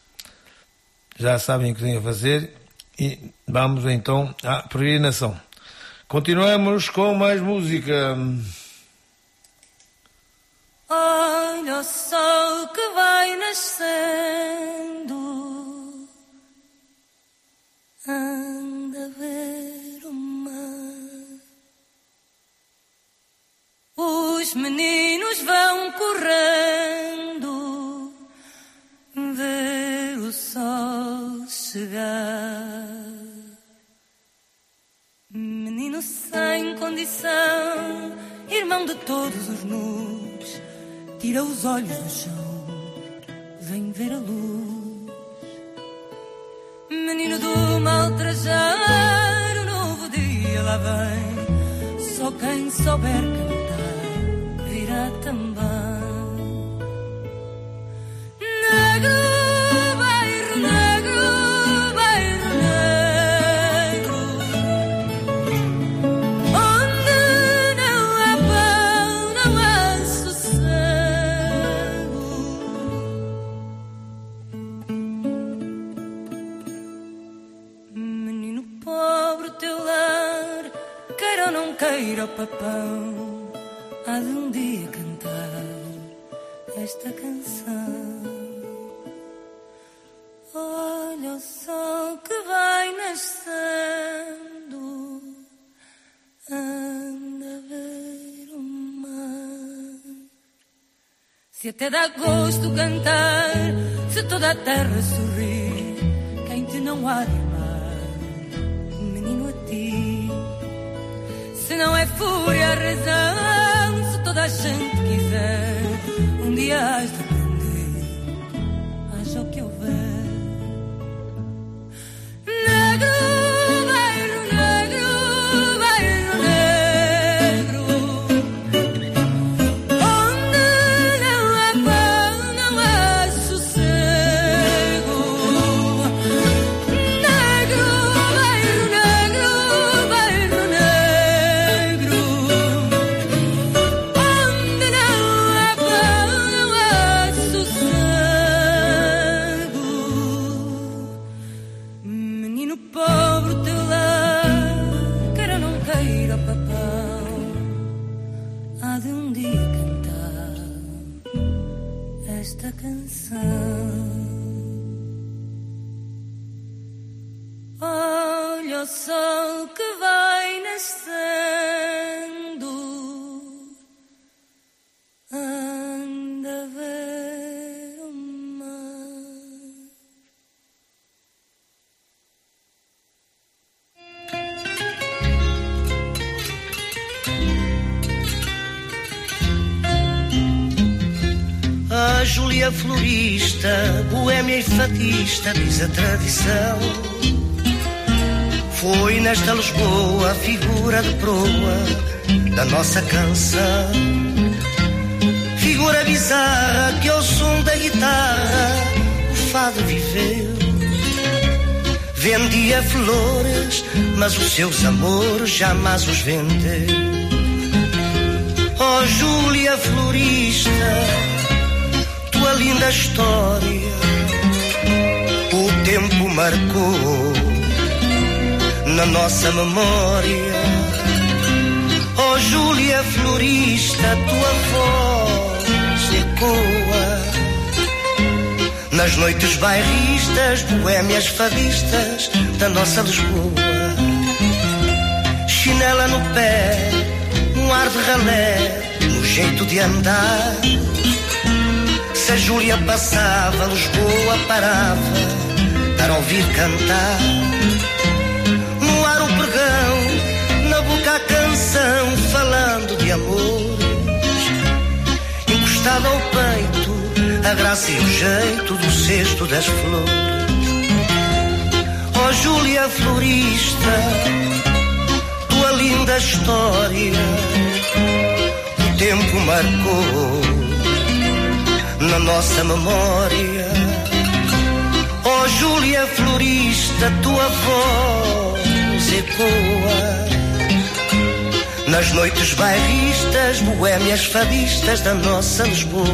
já sabem o que têm a fazer e vamos então à peregrinação. Continuamos com mais música. Olha o sol que vai nascendo, anda a ver o mar. Os meninos vão correndo ver o sol chegar. Menino sem condição, irmão de todos os nus, tira os olhos do chão, vem ver a luz. Menino do mal trajar, o novo dia lá vem. Só quem souber cantar virá também. Negro, queira o papão, há de um dia cantar esta canção. Olha o sol que vai nascendo, anda a ver o mar. Se até dá gosto cantar, se toda a terra sorrir, quem te não há de Se não é fúria razão, se toda a gente quiser, um dia has de O sol que vai nascendo, anda ver o mar. A Júlia florista, boêmia e fatista, diz a tradição. Foi nesta Lisboa a figura de proa da nossa canção. Figura bizarra que ao som da guitarra o fado viveu. Vendia flores, mas os seus amores jamais os vendeu. Oh Júlia Florista, tua linda história, o tempo marcou na nossa memória. Oh Júlia Florista, tua voz ecoa nas noites bairristas, boémias fadistas da nossa Lisboa. Chinela no pé, um ar de ralé, no jeito de andar. Se a Júlia passava, Lisboa parava para ouvir cantar. Amores. Encostada ao peito, a graça e o jeito do cesto das flores. Oh Júlia Florista, tua linda história, o tempo marcou na nossa memória. Oh Júlia Florista, tua voz ecoa. Nas noites bairristas, boémias fadistas da nossa Lisboa.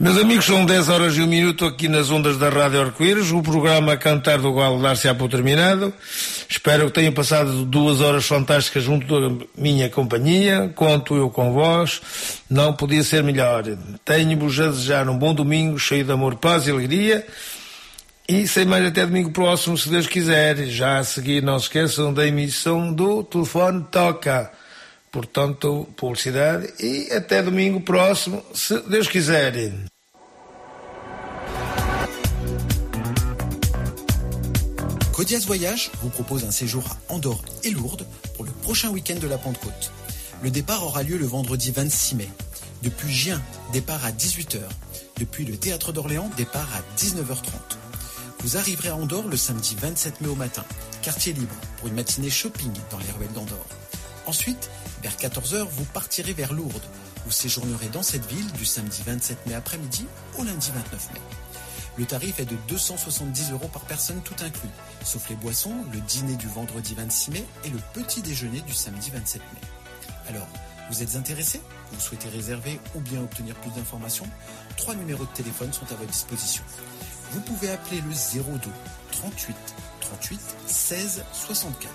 Meus amigos, são 10 horas e um minuto aqui nas ondas da Rádio Arco-Íris. O programa Cantar do Galo dar-se-á por terminado. Espero que tenham passado duas horas fantásticas junto da minha companhia. Conto eu com vós. Não podia ser melhor. Tenho-vos a desejar um bom domingo, cheio de amor, paz e alegria. E sem mais até domingo próximo, se Deus quiser. Já a seguir, não se esqueçam da emissão do Telefone Toca. Portanto, publicidade. E até domingo próximo, se Deus quiser. Codias Voyage vous propose un séjour à Andorre et Lourdes pour le prochain week-end de la Pentecôte. Le départ aura lieu le vendredi 26 mai. Depuis Gien, départ à 18h. Depuis le théâtre d'Orléans, départ à 19h30. Vous arriverez à Andorre le samedi 27 mai au matin, quartier libre, pour une matinée shopping dans les ruelles d'Andorre. Ensuite, vers 14h, vous partirez vers Lourdes. Vous séjournerez dans cette ville du samedi 27 mai après-midi au lundi 29 mai. Le tarif est de 270 euros par personne tout inclus, sauf les boissons, le dîner du vendredi 26 mai et le petit déjeuner du samedi 27 mai. Alors, vous êtes intéressé? Vous souhaitez réserver ou bien obtenir plus d'informations? Trois numéros de téléphone sont à votre disposition. Vous pouvez appeler le 02 38 38 16 64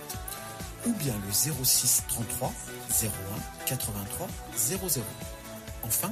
ou bien le 06 33 01 83 00. Enfin,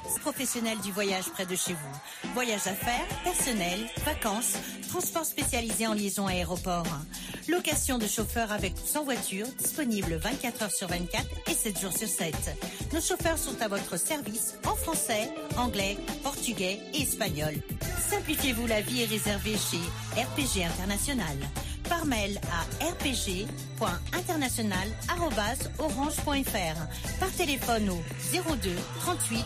professionnel du voyage près de chez vous. Voyage d'affaires, personnel, vacances, transport spécialisé en liaison aéroport. Location de chauffeurs avec ou sans voiture, disponible 24 heures sur 24 et 7 jours sur 7. Nos chauffeurs sont à votre service en français, anglais, portugais et espagnol. Simplifiez-vous la vie et réservez chez RPG International. Par mail à rpg.international.orange.fr. Par téléphone au 02 38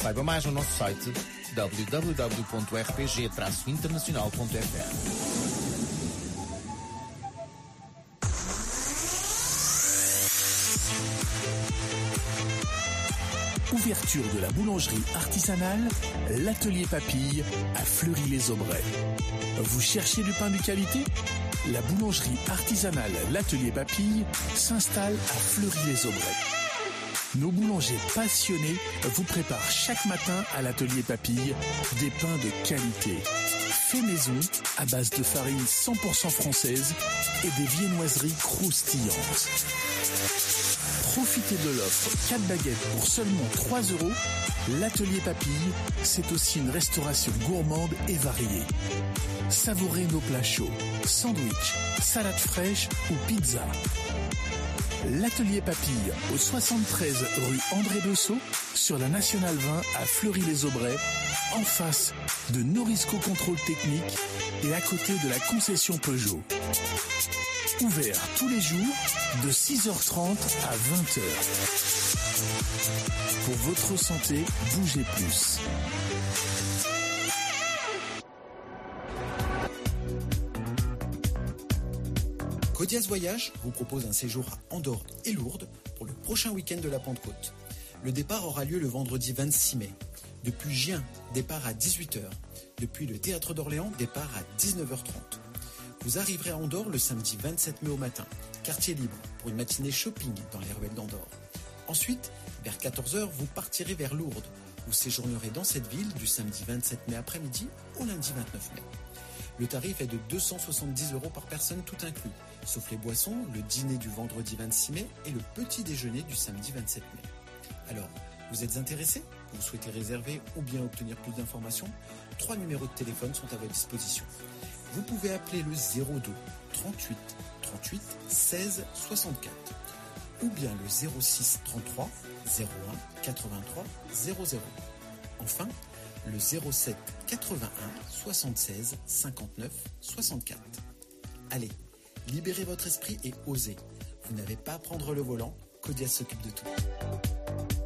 Saiba mais no site www.rpg-internacional.fr. Ouverture de la boulangerie artisanale, l'atelier Papille à Fleury-les-Aubrais. Vous cherchez du pain de qualité? La boulangerie artisanale L'atelier Papille s'installe à Fleury-les-Aubrais. Nos boulangers passionnés vous préparent chaque matin à l'atelier Papille des pains de qualité. Fait maison à base de farine 100% française et des viennoiseries croustillantes. Profitez de l'offre 4 baguettes pour seulement 3 euros. L'atelier Papille, c'est aussi une restauration gourmande et variée. Savourez nos plats chauds, sandwich, salade fraîche ou pizza. L'atelier Papille au 73 rue André Dessau sur la Nationale 20 à Fleury-les-Aubrais, en face de Norisco Contrôle Technique et à côté de la concession Peugeot. Ouvert tous les jours de 6h30 à 20h. Pour votre santé, bougez plus. Codias Voyage vous propose un séjour à Andorre et Lourdes pour le prochain week-end de la Pentecôte. Le départ aura lieu le vendredi 26 mai. Depuis Gien, départ à 18h. Depuis le Théâtre d'Orléans, départ à 19h30. Vous arriverez à Andorre le samedi 27 mai au matin, quartier libre, pour une matinée shopping dans les ruelles d'Andorre. Ensuite, vers 14h, vous partirez vers Lourdes. Vous séjournerez dans cette ville du samedi 27 mai après-midi au lundi 29 mai. Le tarif est de 270 euros par personne tout inclus, sauf les boissons, le dîner du vendredi 26 mai et le petit déjeuner du samedi 27 mai. Alors, vous êtes intéressé Vous souhaitez réserver ou bien obtenir plus d'informations? Trois numéros de téléphone sont à votre disposition. Vous pouvez appeler le 02 38 38 16 64 ou bien le 06 33 01 83 00. Enfin, le 07 81 76 59 64. Allez, libérez votre esprit et osez. Vous n'avez pas à prendre le volant, Codia s'occupe de tout.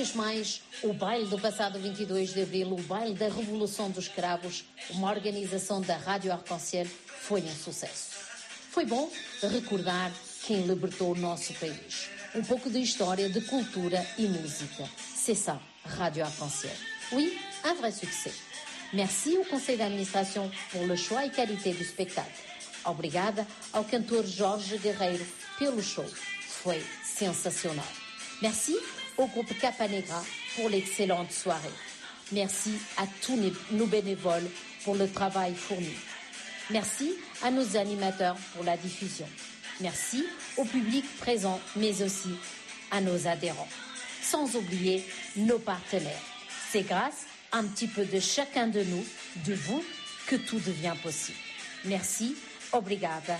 Vez mais, o baile do passado 22 de abril, o baile da Revolução dos Cravos, uma organização da Rádio Arconciel, foi um sucesso. Foi bom recordar quem libertou o nosso país. Um pouco de história, de cultura e música. C'est ça, Radio Arc-en-Ciel. Oui, un vrai succès. Merci au conseil d'administration pour le choix e qualité do spectacle. Obrigada ao cantor Jorge Guerreiro pelo show. Foi sensacional. Merci au groupe Capanegra pour l'excellente soirée. Merci à tous nos- bénévoles pour le travail fourni. Merci à nos animateurs pour la diffusion. Merci au public présent, mais aussi à nos adhérents. Sans oublier nos partenaires. C'est grâce à un petit peu de chacun de nous, de vous, que tout devient possible. Merci, obrigada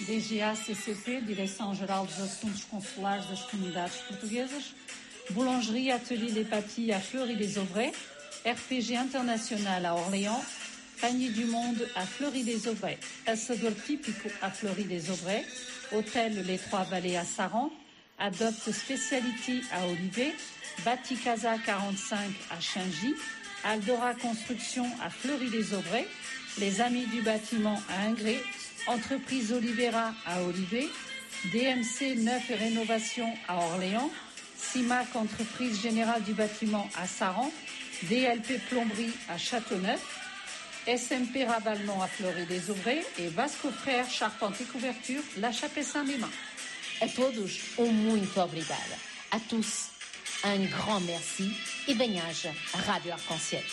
DGA-CCP, Direção-Geral dos Assuntos Consulares das Comunidades Portuguesas, Boulangerie Atelier des Papilles à Fleury-les-Aubrais, RPG International à Orléans, Panier du Monde à Fleury-les-Aubrais, Assador Típico à Fleury-les-Aubrais, Hôtel Les Trois Vallées à Saran, Adopt Speciality à Olivet, Baticasa 45 à Chingy, Aldora Construction à Fleury-les-Aubrais, Les Amis du Bâtiment à Ingré, Entreprise Olivera à Olivet, DMC Neuf et Rénovation à Orléans, CIMAC Entreprise Générale du Bâtiment à Saran, DLP Plomberie à Châteauneuf, SMP Ravalement à Fleury-les-Aubrais et Vasco Frères Charpente et Couverture La Chapelle-Saint-Mémin. A todos, um muito obrigada. A tous, un grand merci e bem-aja a Rádio Arconciel.